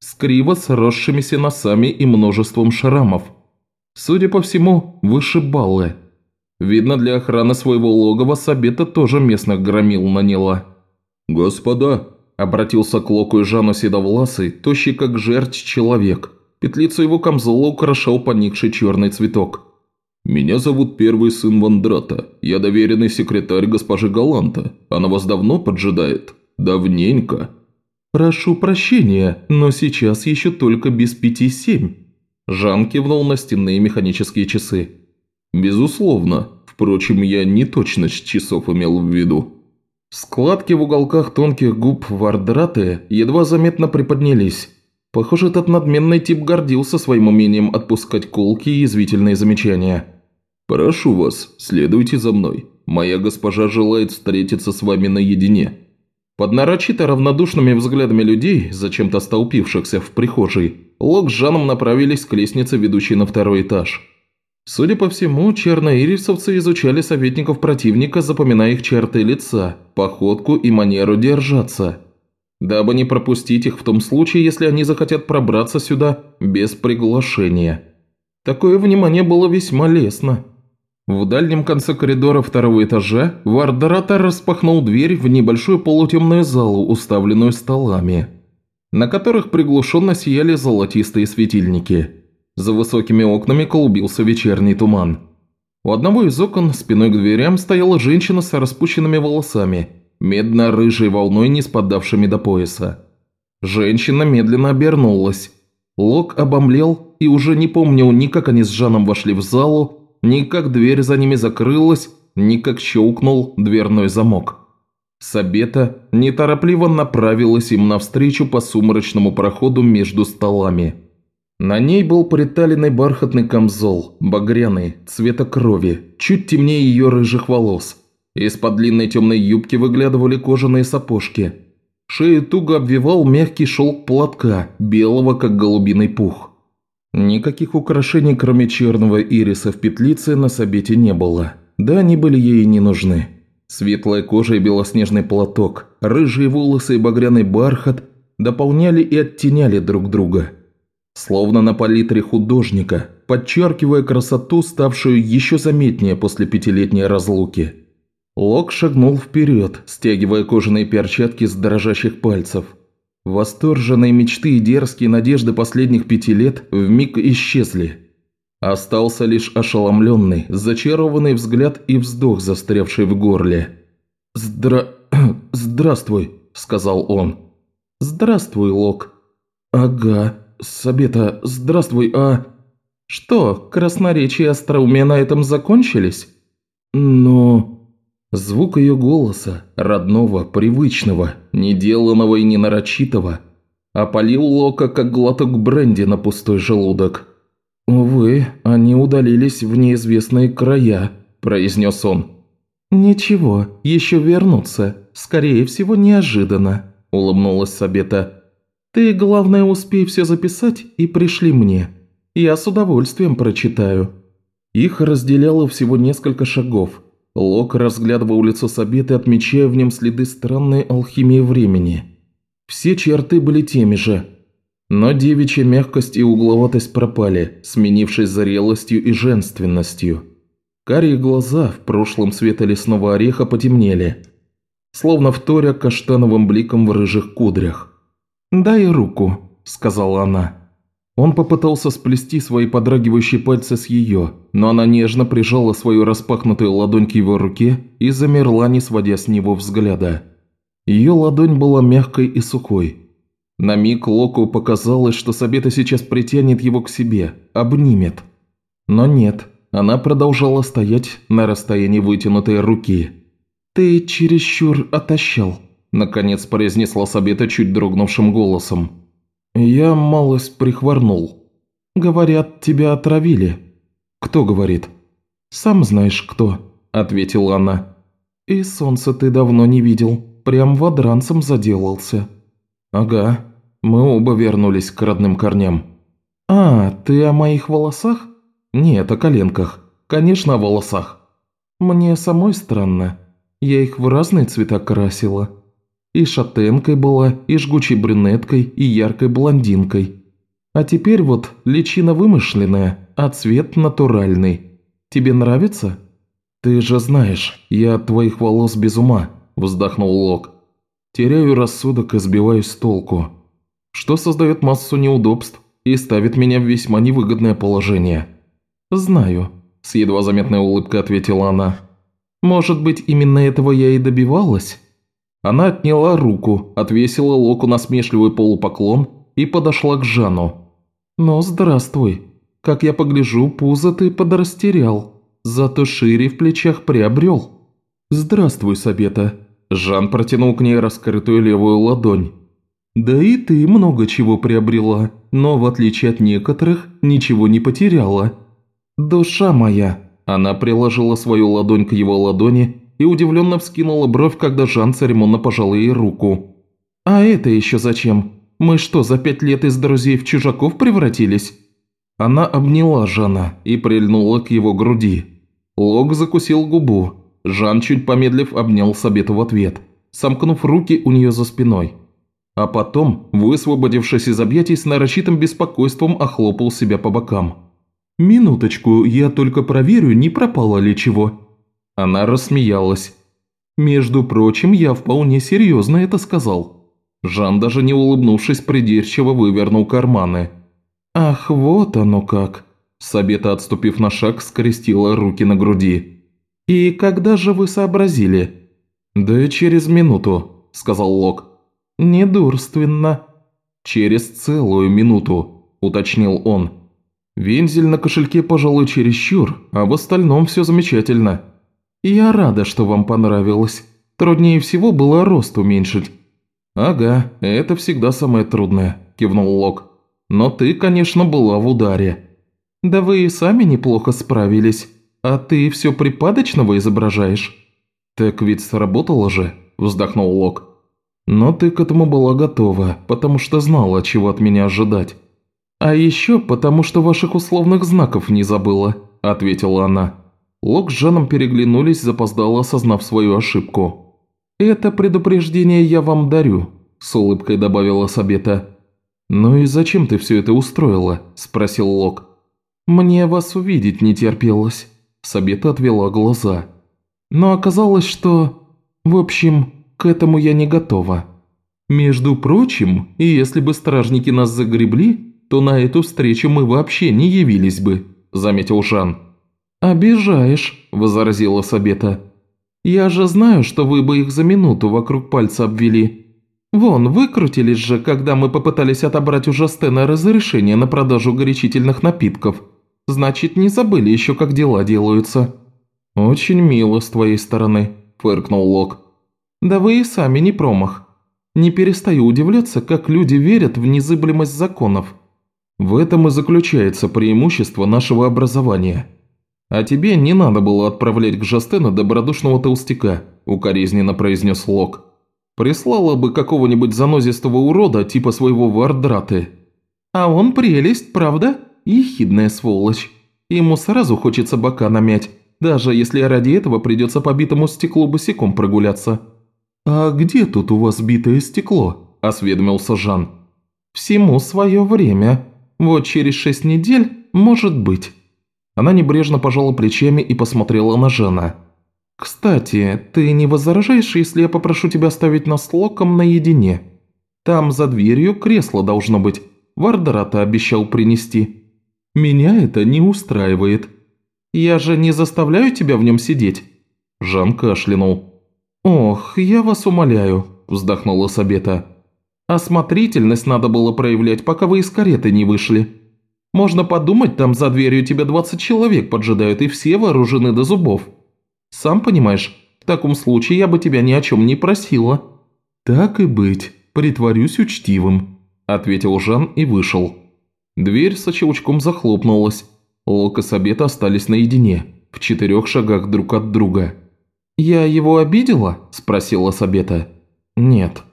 с криво сросшимися носами и множеством шрамов. Судя по всему, вышибалы. Видно, для охраны своего логова Сабета тоже местных громил наняла. «Господа!» – обратился к Локу и Жану Седовласый, тощий как жерть человек – Петлицу его камзола украшал поникший черный цветок. «Меня зовут первый сын Вандрата. Я доверенный секретарь госпожи Галанта. Она вас давно поджидает? Давненько». «Прошу прощения, но сейчас еще только без пяти семь». Жан кивнул на стенные механические часы. «Безусловно. Впрочем, я не точность часов имел в виду». Складки в уголках тонких губ Вардраты едва заметно приподнялись. Похоже, этот надменный тип гордился своим умением отпускать колки и язвительные замечания. «Прошу вас, следуйте за мной. Моя госпожа желает встретиться с вами наедине». Под нарочито равнодушными взглядами людей, зачем-то столпившихся в прихожей, Лок с Жаном направились к лестнице, ведущей на второй этаж. Судя по всему, черноирисовцы изучали советников противника, запоминая их черты лица, походку и манеру держаться – дабы не пропустить их в том случае, если они захотят пробраться сюда без приглашения. Такое внимание было весьма лестно. В дальнем конце коридора второго этажа Вардратор распахнул дверь в небольшую полутемную залу, уставленную столами, на которых приглушенно сияли золотистые светильники. За высокими окнами клубился вечерний туман. У одного из окон спиной к дверям стояла женщина с распущенными волосами – медно-рыжей волной, не спадавшими до пояса. Женщина медленно обернулась. Лок обомлел и уже не помнил ни как они с Жаном вошли в залу, ни как дверь за ними закрылась, ни как щелкнул дверной замок. Сабета неторопливо направилась им навстречу по сумрачному проходу между столами. На ней был приталенный бархатный камзол, багряный, цвета крови, чуть темнее ее рыжих волос – из-под длинной темной юбки выглядывали кожаные сапожки. Шею туго обвивал мягкий шелк платка, белого как голубиный пух. Никаких украшений, кроме черного ириса в петлице, на Сабете не было. Да, они были ей не нужны. Светлая кожа и белоснежный платок, рыжие волосы и багряный бархат дополняли и оттеняли друг друга. Словно на палитре художника, подчеркивая красоту, ставшую еще заметнее после пятилетней разлуки. Лок шагнул вперед, стягивая кожаные перчатки с дрожащих пальцев. Восторженные мечты и дерзкие надежды последних пяти лет вмиг исчезли. Остался лишь ошеломленный, зачарованный взгляд и вздох, застрявший в горле. «Здра... [clears throat] здравствуй», – сказал он. «Здравствуй, Лок». «Ага, Сабета, здравствуй, а...» «Что, красноречие и остроумие на этом закончились?» «Но...» Звук ее голоса, родного, привычного, неделанного и ненарочитого, опалил Лока, как глоток бренди на пустой желудок. «Увы, они удалились в неизвестные края», – произнес он. «Ничего, еще вернутся. Скорее всего, неожиданно», – улыбнулась Сабета. «Ты, главное, успей все записать и пришли мне. Я с удовольствием прочитаю». Их разделяло всего несколько шагов – Лок разглядывал лицо Сабеты, отмечая в нем следы странной алхимии времени. Все черты были теми же. Но девичья мягкость и угловатость пропали, сменившись зрелостью и женственностью. Карие глаза в прошлом цвета лесного ореха потемнели. словно вторя каштановым бликом в рыжих кудрях. «Дай руку», – сказала она. Он попытался сплести свои подрагивающие пальцы с ее, но она нежно прижала свою распахнутую ладонь к его руке и замерла, не сводя с него взгляда. Ее ладонь была мягкой и сухой. На миг Локу показалось, что Сабета сейчас притянет его к себе, обнимет. Но нет, она продолжала стоять на расстоянии вытянутой руки. «Ты чересчур отощал», – наконец произнесла Сабета чуть дрогнувшим голосом. «Я малость прихворнул. Говорят, тебя отравили». «Кто говорит?» «Сам знаешь, кто», – ответила она. «И солнце ты давно не видел, прям водранцем заделался». «Ага, мы оба вернулись к родным корням». «А, ты о моих волосах?» «Нет, о коленках. Конечно, о волосах». «Мне самой странно. Я их в разные цвета красила. И шатенкой была, и жгучей брюнеткой, и яркой блондинкой. А теперь вот личина вымышленная, а цвет натуральный. Тебе нравится?» «Ты же знаешь, я от твоих волос без ума», – вздохнул Лок. «Теряю рассудок и сбиваюсь с толку, что создает массу неудобств и ставит меня в весьма невыгодное положение». «Знаю», – с едва заметной улыбкой ответила она. «Может быть, именно этого я и добивалась?» Она отняла руку, отвесила Локу насмешливый полупоклон и подошла к Жану. «Ну, здравствуй. Как я погляжу, пузо ты подрастерял, зато шире в плечах приобрел». «Здравствуй, Сабета». Жан протянул к ней раскрытую левую ладонь. «Да и ты много чего приобрела, но в отличие от некоторых, ничего не потеряла». «Душа моя!» Она приложила свою ладонь к его ладони и удивленно вскинула бровь, когда Жан церемонно пожал ей руку. «А это еще зачем? Мы что, за пять лет из друзей в чужаков превратились?» Она обняла Жана и прильнула к его груди. Лок закусил губу. Жан, чуть помедлив, обнял Сабету в ответ, сомкнув руки у нее за спиной. А потом, высвободившись из объятий, с нарочитым беспокойством охлопал себя по бокам. «Минуточку, я только проверю, не пропало ли чего». Она рассмеялась. «Между прочим, я вполне серьезно это сказал». Жан, даже не улыбнувшись, придирчиво вывернул карманы. «Ах, вот оно как!» Сабета, отступив на шаг, скрестила руки на груди. «И когда же вы сообразили?» «Да через минуту», – сказал Лок. «Недурственно». «Через целую минуту», – уточнил он. Вензель на кошельке, пожалуй, чересчур, а в остальном все замечательно. Я рада, что вам понравилось. Труднее всего было рост уменьшить». «Ага, это всегда самое трудное», – кивнул Лок. «Но ты, конечно, была в ударе». «Да вы и сами неплохо справились. А ты все припадочного изображаешь?» «Так ведь сработало же», – вздохнул Лок. «Но ты к этому была готова, потому что знала, чего от меня ожидать». «А еще потому, что ваших условных знаков не забыла», – ответила она. Лок с Жаном переглянулись, запоздало осознав свою ошибку. «Это предупреждение я вам дарю», – с улыбкой добавила Сабета. «Ну и зачем ты все это устроила?» – спросил Лок. «Мне вас увидеть не терпелось», – Сабета отвела глаза. «Но оказалось, что... В общем, к этому я не готова. Между прочим, если бы стражники нас загребли, то на эту встречу мы вообще не явились бы», – заметил Жан. «Обижаешь», – возразила Сабета. «Я же знаю, что вы бы их за минуту вокруг пальца обвели. Вон, выкрутились же, когда мы попытались отобрать у Жастена разрешение на продажу горячительных напитков. Значит, не забыли еще, как дела делаются». «Очень мило с твоей стороны», – фыркнул Лок. «Да вы и сами не промах. Не перестаю удивляться, как люди верят в незыблемость законов. В этом и заключается преимущество нашего образования. А тебе не надо было отправлять к Жастену добродушного толстяка», – укоризненно произнес Лок. «Прислала бы какого-нибудь занозистого урода типа своего Вардраты». «А он прелесть, правда? Ехидная сволочь. Ему сразу хочется бока намять, даже если ради этого придется по битому стеклу босиком прогуляться». «А где тут у вас битое стекло?» – осведомился Жан. «Всему свое время», вот через шесть недель, может быть». Она небрежно пожала плечами и посмотрела на Жена. «Кстати, ты не возражаешь, если я попрошу тебя оставить нас с Локом наедине? Там за дверью кресло должно быть. Вардерата обещал принести. Меня это не устраивает. Я же не заставляю тебя в нем сидеть?» Жан кашлянул. «Ох, я вас умоляю», – вздохнула Сабета. «Осмотрительность надо было проявлять, пока вы из кареты не вышли. Можно подумать, там за дверью тебя 20 человек поджидают, и все вооружены до зубов. Сам понимаешь, в таком случае я бы тебя ни о чем не просила». «Так и быть, притворюсь учтивым», – ответил Жан и вышел. Дверь со щелчком захлопнулась. Лок и Сабета остались наедине, в четырех шагах друг от друга. «Я его обидела?» – спросила Сабета. «Нет».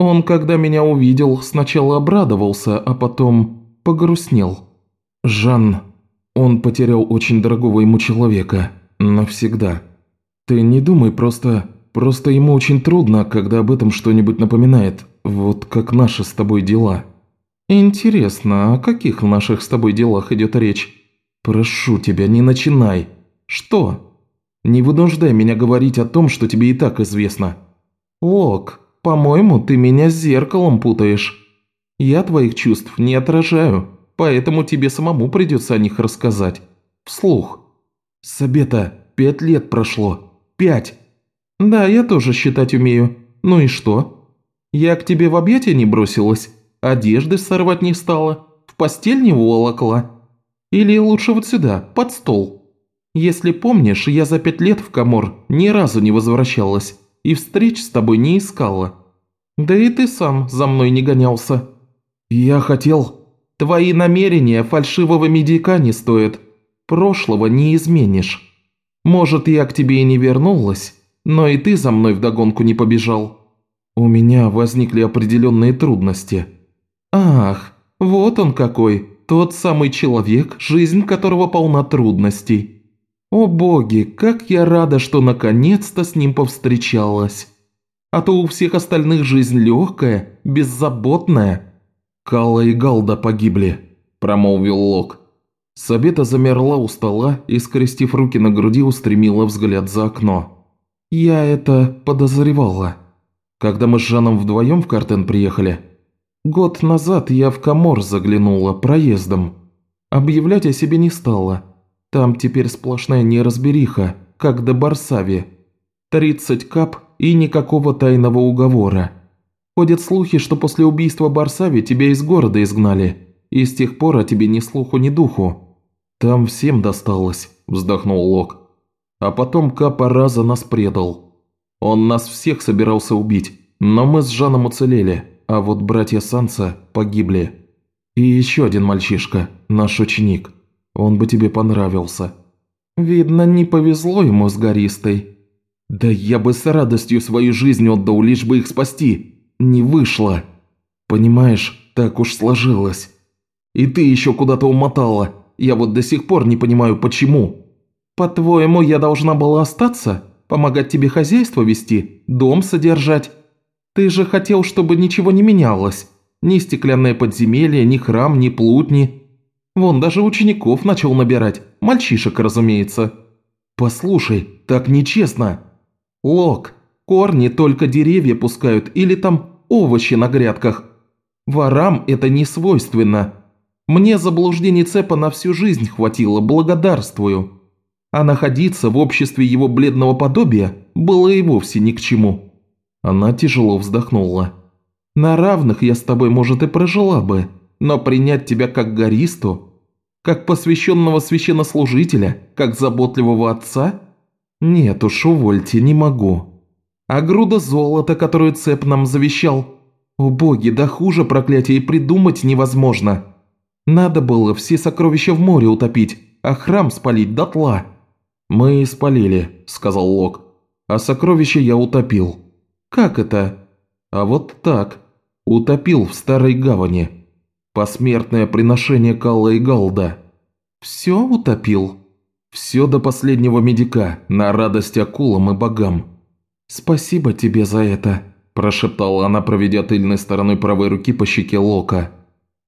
Он, когда меня увидел, сначала обрадовался, а потом погрустнел. «Жан, он потерял очень дорогого ему человека. Навсегда. Ты не думай, просто... Просто ему очень трудно, когда об этом что-нибудь напоминает. Вот как наши с тобой дела». «Интересно, о каких наших с тобой делах идет речь?» «Прошу тебя, не начинай». «Что?» «Не вынуждай меня говорить о том, что тебе и так известно». «Лок, по-моему, ты меня с зеркалом путаешь. Я твоих чувств не отражаю» поэтому тебе самому придется о них рассказать. Вслух. Сабета, пять лет прошло. Пять. Да, я тоже считать умею. Ну и что? Я к тебе в объятия не бросилась, одежды сорвать не стала, в постель не волокла. Или лучше вот сюда, под стол. Если помнишь, я за пять лет в Каморр ни разу не возвращалась и встреч с тобой не искала. Да и ты сам за мной не гонялся. Я хотел... Твои намерения фальшивого медика не стоят. Прошлого не изменишь. Может, я к тебе и не вернулась, но и ты за мной вдогонку не побежал. У меня возникли определенные трудности. Ах, вот он какой, тот самый человек, жизнь которого полна трудностей. О боги, как я рада, что наконец-то с ним повстречалась. А то у всех остальных жизнь легкая, беззаботная, «Калла и Галда погибли», – промолвил Лок. Сабета замерла у стола и, скрестив руки на груди, устремила взгляд за окно. «Я это подозревала. Когда мы с Жаном вдвоем в Картейн приехали, год назад я в Каморр заглянула проездом. Объявлять о себе не стала. Там теперь сплошная неразбериха, как до Барсави. Тридцать кап и никакого тайного уговора». Ходят слухи, что после убийства Барсави тебя из города изгнали, и с тех пор о тебе ни слуху, ни духу. Там всем досталось», – вздохнул Лок. «А потом Капа Раза нас предал. Он нас всех собирался убить, но мы с Жаном уцелели, а вот братья Санса погибли. И еще один мальчишка, наш ученик. Он бы тебе понравился». «Видно, не повезло ему с гористой». «Да я бы с радостью свою жизнь отдал, лишь бы их спасти», не вышло. Понимаешь, так уж сложилось. И ты еще куда-то умотала. Я вот до сих пор не понимаю, почему. По-твоему, я должна была остаться? Помогать тебе хозяйство вести? Дом содержать? Ты же хотел, чтобы ничего не менялось. Ни стеклянное подземелье, ни храм, ни плутни. Вон, даже учеников начал набирать. Мальчишек, разумеется. Послушай, так нечестно. Лок, корни только деревья пускают или там овощи на грядках. Ворам это не свойственно. Мне заблуждений цепа на всю жизнь хватило, благодарствую. А находиться в обществе его бледного подобия было и вовсе ни к чему. Она тяжело вздохнула. На равных я с тобой, может, и прожила бы, но принять тебя как гористу, как посвященного священнослужителя, как заботливого отца? Нет уж, увольте, не могу. А груда золота, которую цеп нам завещал. О боги, да хуже проклятия придумать невозможно. Надо было все сокровища в море утопить, а храм спалить дотла. «Мы спалили», – сказал Лок. «А сокровища я утопил». «Как это?» «А вот так. Утопил в старой гавани. Посмертное приношение Калла и Галда». «Все утопил?» «Все до последнего медика, на радость акулам и богам. «Спасибо тебе за это», – прошептала она, проведя тыльной стороной правой руки по щеке Лока.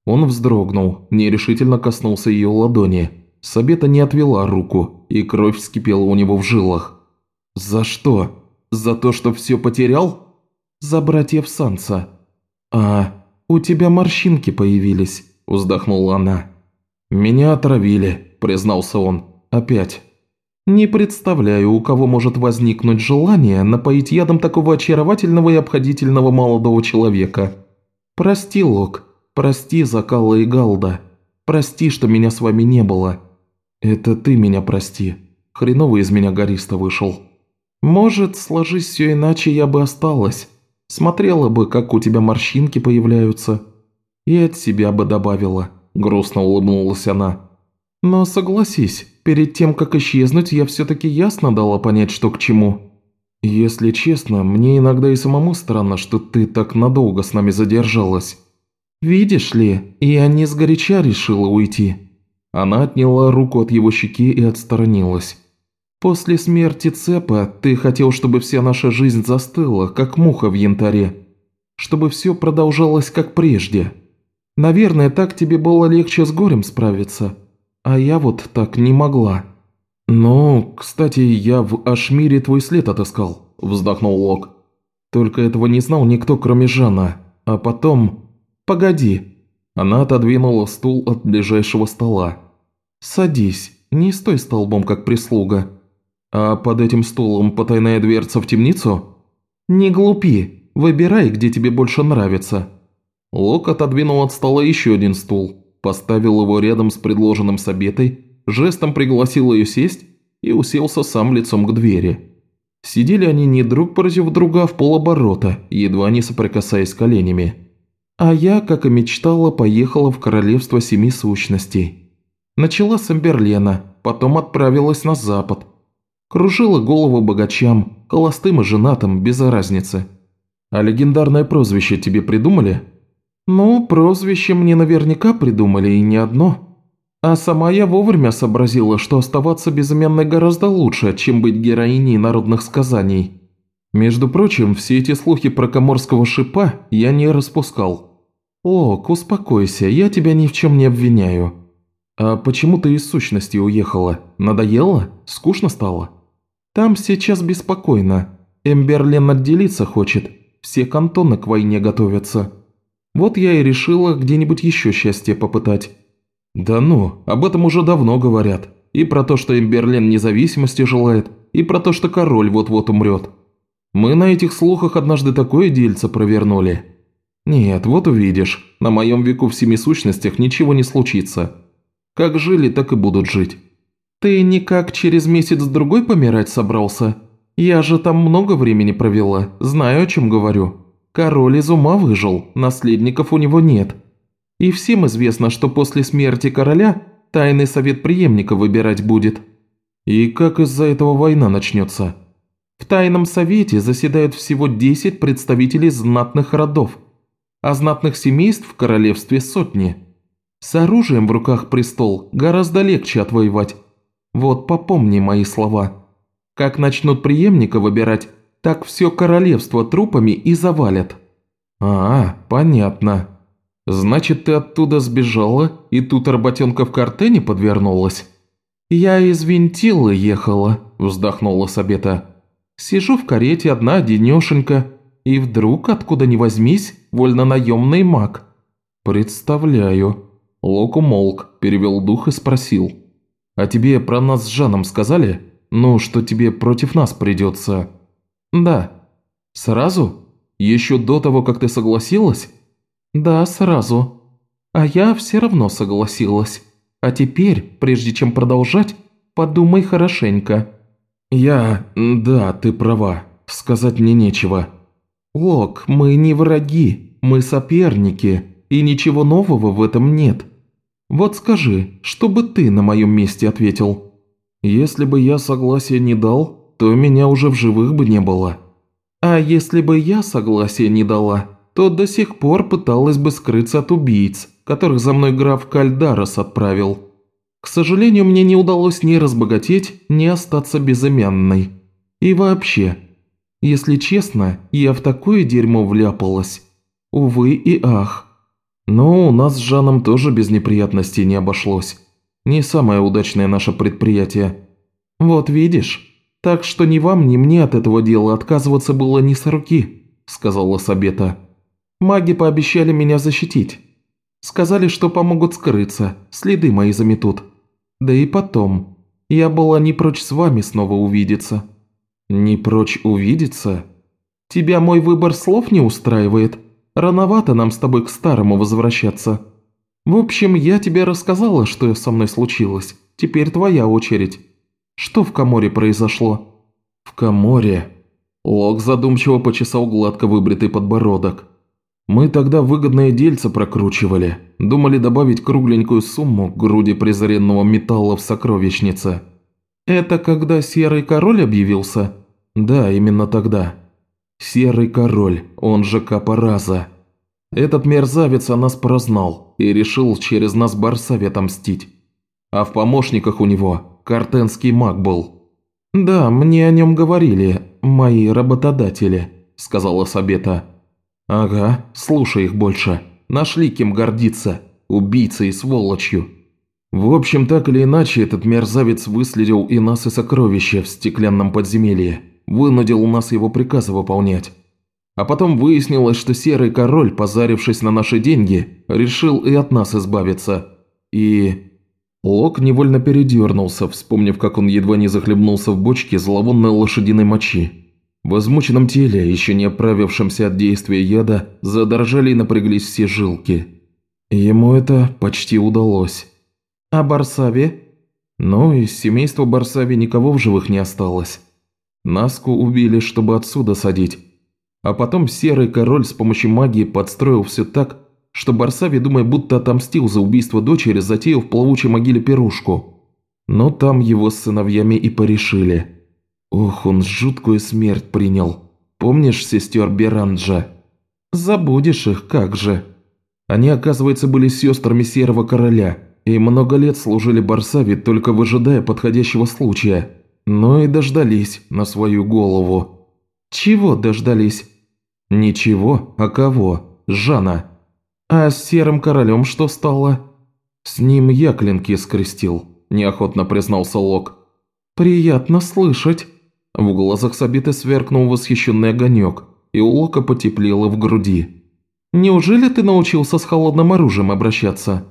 Он вздрогнул, нерешительно коснулся ее ладони. Сабета не отвела руку, и кровь вскипела у него в жилах. «За что? За то, что все потерял?» «За братьев Санса». «А, у тебя морщинки появились», – вздохнула она. «Меня отравили», – признался он. «Опять». «Не представляю, у кого может возникнуть желание напоить ядом такого очаровательного и обходительного молодого человека. Прости, Лок, прости, Закалла и Галда. Прости, что меня с вами не было. Это ты меня прости. Хреновый из меня гориста вышел. Может, сложись все иначе, я бы осталась. Смотрела бы, как у тебя морщинки появляются. И от себя бы добавила. Грустно улыбнулась она. Но согласись, перед тем, как исчезнуть, я все-таки ясно дала понять, что к чему. Если честно, мне иногда и самому странно, что ты так надолго с нами задержалась. Видишь ли, я не сгоряча решила уйти. Она отняла руку от его щеки и отстранилась. «После смерти Цепа ты хотел, чтобы вся наша жизнь застыла, как муха в янтаре. Чтобы все продолжалось как прежде. Наверное, так тебе было легче с горем справиться. А я вот так не могла». «Ну, кстати, я в Ашмире твой след отыскал», – вздохнул Лок. «Только этого не знал никто, кроме Жана. А потом...» «Погоди, она отодвинула стул от ближайшего стола. «Садись, не стой столбом, как прислуга. А под этим стулом потайная дверца в темницу?» «Не глупи, выбирай, где тебе больше нравится». Лок отодвинул от стола еще один стул, поставил его рядом с предложенным Сабетой, жестом пригласил ее сесть и уселся сам лицом к двери. Сидели они не друг против друга, в полоборота, едва не соприкасаясь коленями. А я, как и мечтала, поехала в Королевство Семи Сущностей. Начала с Амберлена, потом отправилась на запад. Кружила голову богачам, холостым и женатым, без разницы. А легендарное прозвище тебе придумали? Ну, прозвище мне наверняка придумали, и не одно. А сама я вовремя сообразила, что оставаться безымянной гораздо лучше, чем быть героиней народных сказаний. Между прочим, все эти слухи про коморского шипа я не распускал. «Ок, успокойся, я тебя ни в чем не обвиняю. А почему ты из сущности уехала? Надоело? Скучно стало?» «Там сейчас беспокойно. Эмберлен отделиться хочет. Все кантоны к войне готовятся. Вот я и решила где-нибудь еще счастье попытать». «Да ну, об этом уже давно говорят. И про то, что Эмберлен независимости желает, и про то, что король вот-вот умрет. Мы на этих слухах однажды такое дельце провернули. «Нет, вот увидишь, на моем веку в семи сущностях ничего не случится. Как жили, так и будут жить». «Ты никак через месяц-другой помирать собрался? Я же там много времени провела, знаю, о чем говорю. Король из ума выжил, наследников у него нет. И всем известно, что после смерти короля тайный совет преемника выбирать будет». «И как из-за этого война начнется?» В тайном совете заседают всего 10 представителей знатных родов – а знатных семейств в королевстве сотни. С оружием в руках престол гораздо легче отвоевать. Вот попомни мои слова. Как начнут преемника выбирать, так все королевство трупами и завалят». «А, понятно. Значит, ты оттуда сбежала, и тут работенка в картене подвернулась?» «Я из Вентилы ехала», – вздохнула Сабета. «Сижу в карете одна, денешенька, и вдруг, откуда ни возьмись, вольнонаемный маг. «Представляю». Лок умолк, перевел дух и спросил. «А тебе про нас с Жаном сказали? Ну, что тебе против нас придется?» «Да». «Сразу? Еще до того, как ты согласилась?» «Да, сразу. А я все равно согласилась. А теперь, прежде чем продолжать, подумай хорошенько». «Я... да, ты права. Сказать мне нечего». «Лок, мы не враги, мы соперники, и ничего нового в этом нет. Вот скажи, что бы ты на моем месте ответил?» «Если бы я согласия не дал, то меня уже в живых бы не было». «А если бы я согласия не дала, то до сих пор пыталась бы скрыться от убийц, которых за мной граф Кальдарос отправил. К сожалению, мне не удалось ни разбогатеть, ни остаться безымянной. И вообще, если честно, я в такое дерьмо вляпалась. Увы и ах. Но у нас с Жаном тоже без неприятностей не обошлось. Не самое удачное наше предприятие. Вот видишь. Так что ни вам, ни мне от этого дела отказываться было не с руки», – сказала Сабета. «Маги пообещали меня защитить. Сказали, что помогут скрыться, следы мои заметут. Да и потом, я была не прочь с вами снова увидеться». «Не прочь увидеться? Тебя мой выбор слов не устраивает? Рановато нам с тобой к старому возвращаться. В общем, я тебе рассказала, что со мной случилось. Теперь твоя очередь. Что в Каморе произошло?» «В Каморе?» Лок задумчиво почесал гладко выбритый подбородок. «Мы тогда выгодное дельце прокручивали. Думали добавить кругленькую сумму к груди презренного металла в сокровищнице». «Это когда Серый Король объявился?» Да, именно тогда. Серый король, он же Капораза. Этот мерзавец о нас прознал и решил через нас Барсаве мстить. А в помощниках у него картенский маг был. «Да, мне о нем говорили, мои работодатели», – сказала Сабета. «Ага, слушай их больше. Нашли кем гордиться, убийцей и сволочью». В общем, так или иначе, этот мерзавец выследил и нас, и сокровища в стеклянном подземелье вынудил нас его приказы выполнять. А потом выяснилось, что Серый Король, позарившись на наши деньги, решил и от нас избавиться. И... Лок невольно передернулся, вспомнив, как он едва не захлебнулся в бочке зловонной лошадиной мочи. В измученном теле, еще не оправившемся от действия яда, задрожали и напряглись все жилки. Ему это почти удалось. А Барсави? Ну, из семейства Барсави никого в живых не осталось. Наску убили, чтобы отсюда садить. А потом Серый Король с помощью магии подстроил все так, что Барсави, думая, будто отомстил за убийство дочери, затеял в плавучей могиле пирушку. Но там его с сыновьями и порешили. Ох, он жуткую смерть принял. Помнишь сестер Беранджа? Забудешь их, как же. Они, оказывается, были сестрами Серого Короля и много лет служили Барсави, только выжидая подходящего случая. Ну и дождались на свою голову. Чего дождались? Ничего, а кого? Жана. А с серым королем что стало? С ним я клинки скрестил, неохотно признался Лок. Приятно слышать. В глазах Сабиты сверкнул восхищенный огонек, и у Лока потеплело в груди. «Неужели ты научился с холодным оружием обращаться?»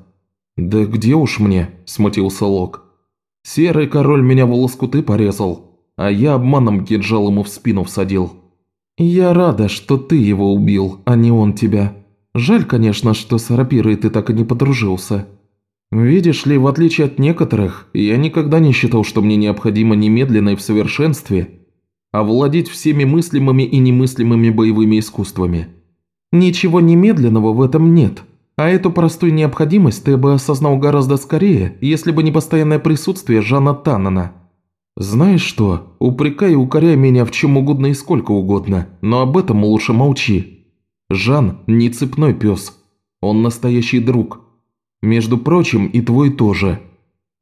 «Да где уж мне?» – смутился Лок. Серый король меня в лоскуты порезал, а я обманом кинжал ему в спину всадил. Я рада, что ты его убил, а не он тебя. Жаль, конечно, что с рапирой ты так и не подружился. Видишь ли, в отличие от некоторых, я никогда не считал, что мне необходимо немедленно и в совершенстве овладеть всеми мыслимыми и немыслимыми боевыми искусствами. Ничего немедленного в этом нет. А эту простую необходимость ты бы осознал гораздо скорее, если бы не постоянное присутствие Жана Таннена. Знаешь что, упрекай и укоряй меня в чем угодно и сколько угодно, но об этом лучше молчи. Жан не цепной пес, он настоящий друг. Между прочим, и твой тоже.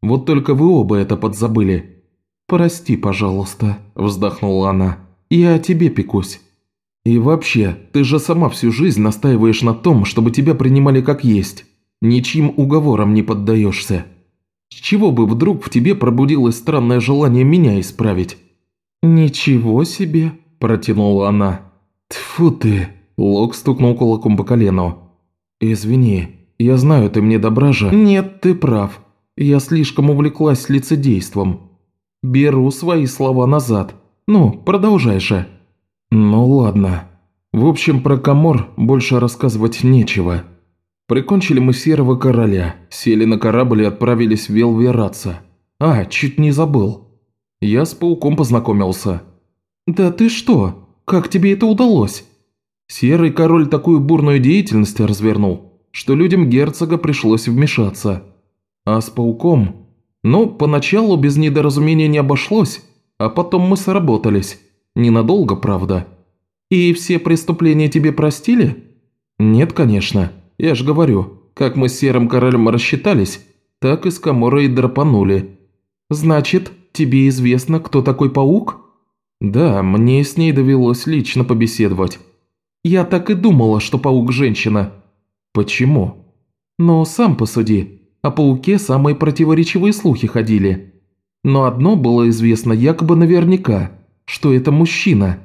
Вот только вы оба это подзабыли. «Прости, пожалуйста», – вздохнула она. «Я о тебе пекусь. И вообще, ты же сама всю жизнь настаиваешь на том, чтобы тебя принимали как есть. Ничьим уговорам не поддаешься. С чего бы вдруг в тебе пробудилось странное желание меня исправить?» «Ничего себе!» – протянула она. «Тьфу ты!» – Лок стукнул кулаком по колену. «Извини, я знаю, ты мне добра же...» «Нет, ты прав. Я слишком увлеклась лицедейством. Беру свои слова назад. Ну, продолжай же». Ну ладно. В общем, про Каморр больше рассказывать нечего. Прикончили мы Серого Короля, сели на корабль и отправились в Вел-Вираццо. А, чуть не забыл. Я с пауком познакомился. «Да ты что? Как тебе это удалось?» Серый король такую бурную деятельность развернул, что людям герцога пришлось вмешаться. А с пауком? Ну, поначалу без недоразумения не обошлось, а потом мы сработались. Ненадолго, правда. И все преступления тебе простили? Нет, конечно. Я ж говорю, как мы с Серым Королем рассчитались, так и с Каморой драпанули. Значит, тебе известно, кто такой паук? Да, мне с ней довелось лично побеседовать. Я так и думала, что паук женщина. Почему? Но сам посуди, о пауке самые противоречивые слухи ходили. Но одно было известно якобы наверняка, что это мужчина.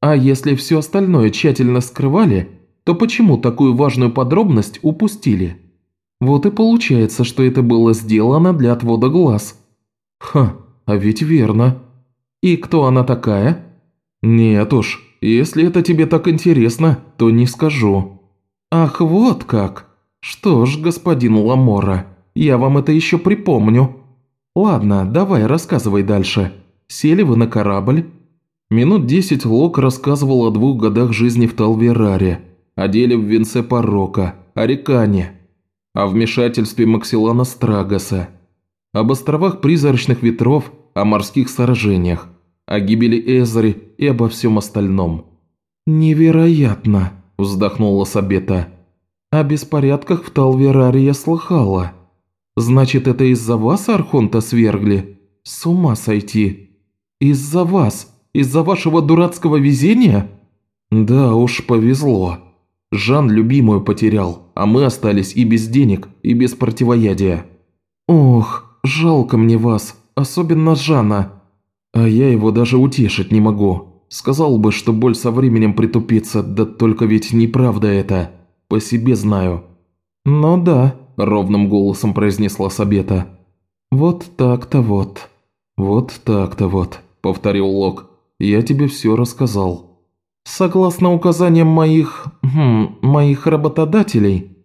А если все остальное тщательно скрывали, то почему такую важную подробность упустили? Вот и получается, что это было сделано для отвода глаз. Ха, а ведь верно. И кто она такая? Нет уж, если это тебе так интересно, то не скажу. Ах, вот как. Что ж, господин Ламора, я вам это еще припомню. Ладно, давай, рассказывай дальше. Сели вы на корабль? Минут десять Лок рассказывал о двух годах жизни в Талвераре, о деле в венце порока, о Рекане, о вмешательстве Максилана Страгоса, об островах призрачных ветров, о морских сражениях, о гибели Эзри и обо всем остальном. «Невероятно!» – вздохнула Сабета. «О беспорядках в Талвераре я слыхала. Значит, это из-за вас Архонта свергли? С ума сойти! Из-за вас? Из-за вашего дурацкого везения?» «Да уж, повезло. Жан любимую потерял, а мы остались и без денег, и без противоядия. Ох, жалко мне вас, особенно Жана. А я его даже утешить не могу. Сказал бы, что боль со временем притупится, да только ведь неправда это. По себе знаю». «Ну да», – ровным голосом произнесла Сабета. «Вот так-то вот. Вот так-то вот», – повторил Лок. «Я тебе все рассказал». Согласно указаниям моих... Хм, моих работодателей,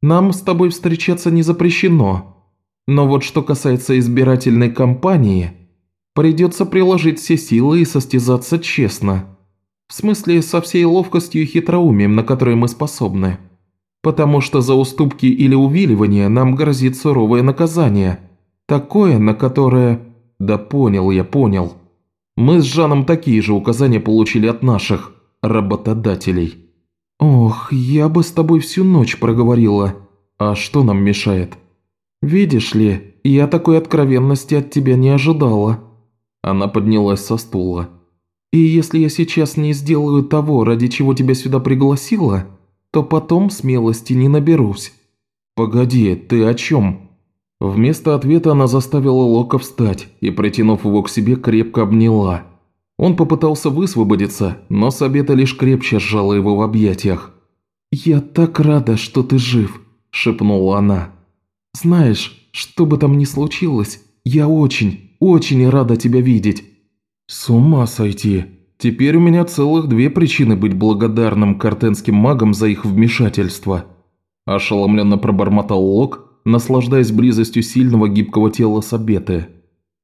нам с тобой встречаться не запрещено. Но вот что касается избирательной кампании, придется приложить все силы и состязаться честно. В смысле, со всей ловкостью и хитроумием, на которые мы способны. Потому что за уступки или увиливание нам грозит суровое наказание. Такое, на которое... Да понял я, понял. Мы с Жаном такие же указания получили от наших работодателей. Ох, я бы с тобой всю ночь проговорила. А что нам мешает? Видишь ли, я такой откровенности от тебя не ожидала. Она поднялась со стула. И если я сейчас не сделаю того, ради чего тебя сюда пригласила, то потом смелости не наберусь. Погоди, ты о чем? Вместо ответа она заставила Лока встать и, притянув его к себе, крепко обняла. Он попытался высвободиться, но Сабета лишь крепче сжала его в объятиях. «Я так рада, что ты жив», – шепнула она. «Знаешь, что бы там ни случилось, я очень, очень рада тебя видеть». «С ума сойти. Теперь у меня целых две причины быть благодарным картенским магам за их вмешательство». Ошеломленно пробормотал Лок, наслаждаясь близостью сильного гибкого тела Сабеты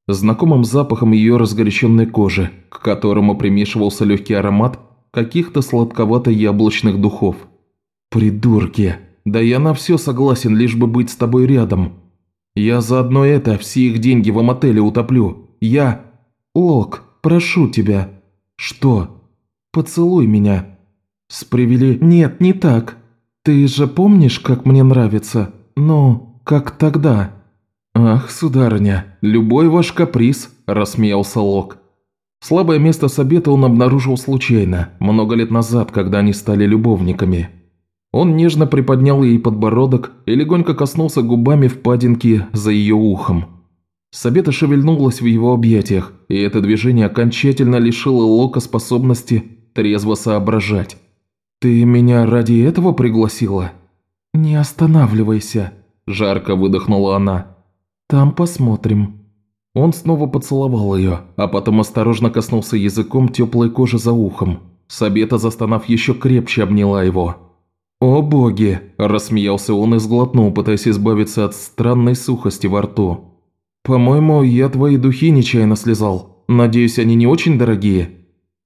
знакомым запахом ее разгоряченной кожи, к которому примешивался легкий аромат каких-то сладковато-яблочных духов. «Придурки! Да я на все согласен, лишь бы быть с тобой рядом. Я заодно это, все их деньги в мотеле утоплю. Я... Лок, прошу тебя. Что? Поцелуй меня. С привили... Нет, не так. Ты же помнишь, как мне нравится? Ну, как тогда?» «Ах, сударыня, любой ваш каприз», – рассмеялся Лок. Слабое место Сабета он обнаружил случайно, много лет назад, когда они стали любовниками. Он нежно приподнял ей подбородок и легонько коснулся губами впадинки за ее ухом. Сабета шевельнулась в его объятиях, и это движение окончательно лишило Лока способности трезво соображать. «Ты меня ради этого пригласила?» «Не останавливайся», – жарко выдохнула она. «Там посмотрим». Он снова поцеловал ее, а потом осторожно коснулся языком теплой кожи за ухом. Сабета, застонав, еще крепче обняла его. «О боги!» – рассмеялся он и сглотнул, пытаясь избавиться от странной сухости во рту. «По-моему, я твои духи нечаянно слезал. Надеюсь, они не очень дорогие?»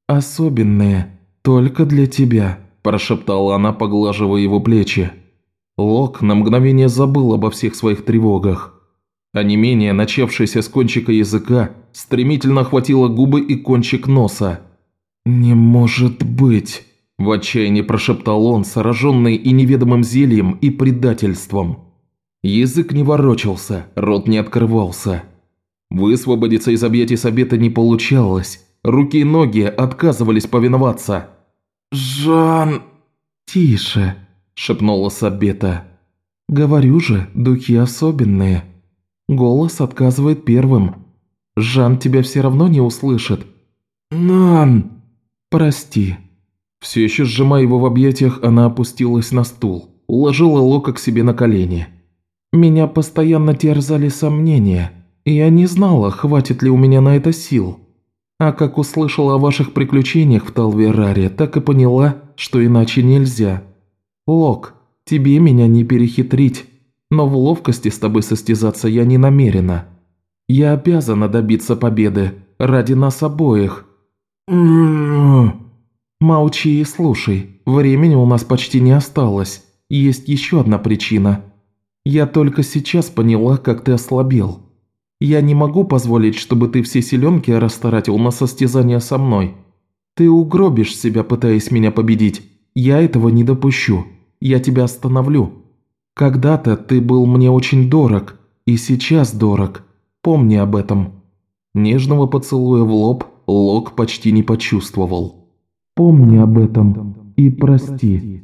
«Особенные. Только для тебя», – прошептала она, поглаживая его плечи. Лок на мгновение забыл обо всех своих тревогах а не менее начавшееся с кончика языка, стремительно охватило губы и кончик носа. «Не может быть!» – в отчаянии прошептал он, сраженный и неведомым зельем и предательством. Язык не ворочался, рот не открывался. Высвободиться из объятий Сабета не получалось, руки и ноги отказывались повиноваться. «Жан...» «Тише», – шепнула Сабета. «Говорю же, духи особенные». Голос отказывает первым. Жан тебя все равно не услышит». «Нан!» «Прости». Все еще сжимая его в объятиях, она опустилась на стул, уложила Лока к себе на колени. «Меня постоянно терзали сомнения, и я не знала, хватит ли у меня на это сил. А как услышала о ваших приключениях в Талвераре, так и поняла, что иначе нельзя. Лок, тебе меня не перехитрить, но в ловкости с тобой состязаться я не намерена. Я обязана добиться победы ради нас обоих». «Молчи и слушай, времени у нас почти не осталось. Есть еще одна причина. Я только сейчас поняла, как ты ослабел. Я не могу позволить, чтобы ты все селенки растратил на состязание со мной. Ты угробишь себя, пытаясь меня победить. Я этого не допущу. Я тебя остановлю. Когда-то ты был мне очень дорог, и сейчас дорог. Помни об этом». Нежного поцелуя в лоб Лок почти не почувствовал. «Помни об этом и прости».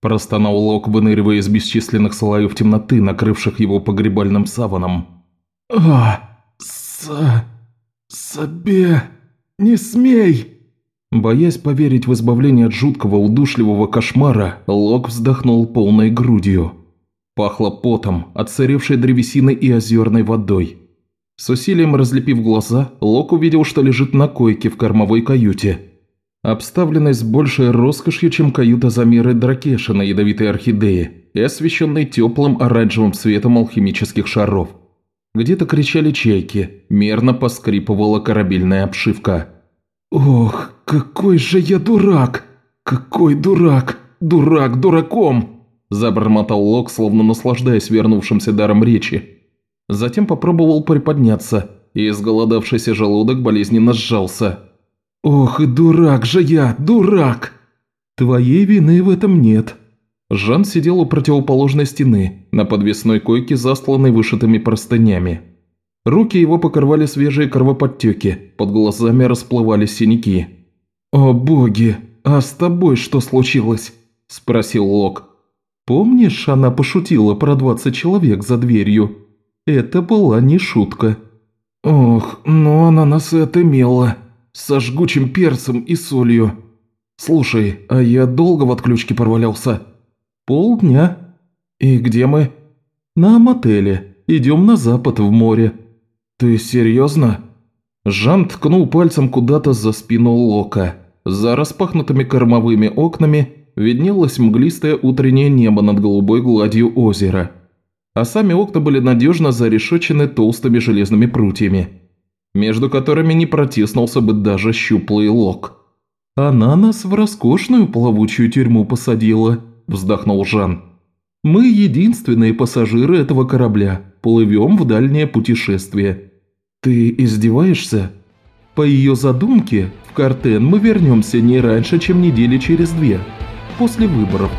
Простонал Лок, выныривая из бесчисленных слоев темноты, накрывших его погребальным саваном. «А, с... себе... не смей!» Боясь поверить в избавление от жуткого удушливого кошмара, Лок вздохнул полной грудью. Пахло потом, отсыревшей древесиной и озерной водой. С усилием разлепив глаза, Лок увидел, что лежит на койке в кормовой каюте, обставленной с большей роскошью, чем каюта Замиры Дракеша на ядовитой орхидее и освещенной теплым оранжевым светом алхимических шаров. Где-то кричали чайки, мерно поскрипывала корабельная обшивка. «Ох, какой же я дурак! Какой дурак! Дурак дураком!» Забормотал Лок, словно наслаждаясь вернувшимся даром речи. Затем попробовал приподняться, и изголодавшийся желудок болезненно сжался. «Ох и дурак же я, дурак!» «Твоей вины в этом нет». Жан сидел у противоположной стены, на подвесной койке, застланной вышитыми простынями. Руки его покрывали свежие кровоподтеки, под глазами расплывались синяки. «О боги, а с тобой что случилось?» – спросил Лок. Помнишь, она пошутила про 20 человек за дверью? Это была не шутка. Ох, ну она нас и отымела. Со жгучим перцем и солью. Слушай, а я долго в отключке провалялся? Полдня. И где мы? На мотеле. Идем на запад в море. Ты серьезно? Жан ткнул пальцем куда-то за спину Лока. За распахнутыми кормовыми окнами виднелось мглистое утреннее небо над голубой гладью озера, а сами окна были надежно зарешечены толстыми железными прутьями, между которыми не протиснулся бы даже щуплый лог. «Она нас в роскошную плавучую тюрьму посадила», – вздохнул Жан. «Мы единственные пассажиры этого корабля, плывем в дальнее путешествие». «Ты издеваешься?» «По ее задумке, в Картен мы вернемся не раньше, чем недели через две», после выборов.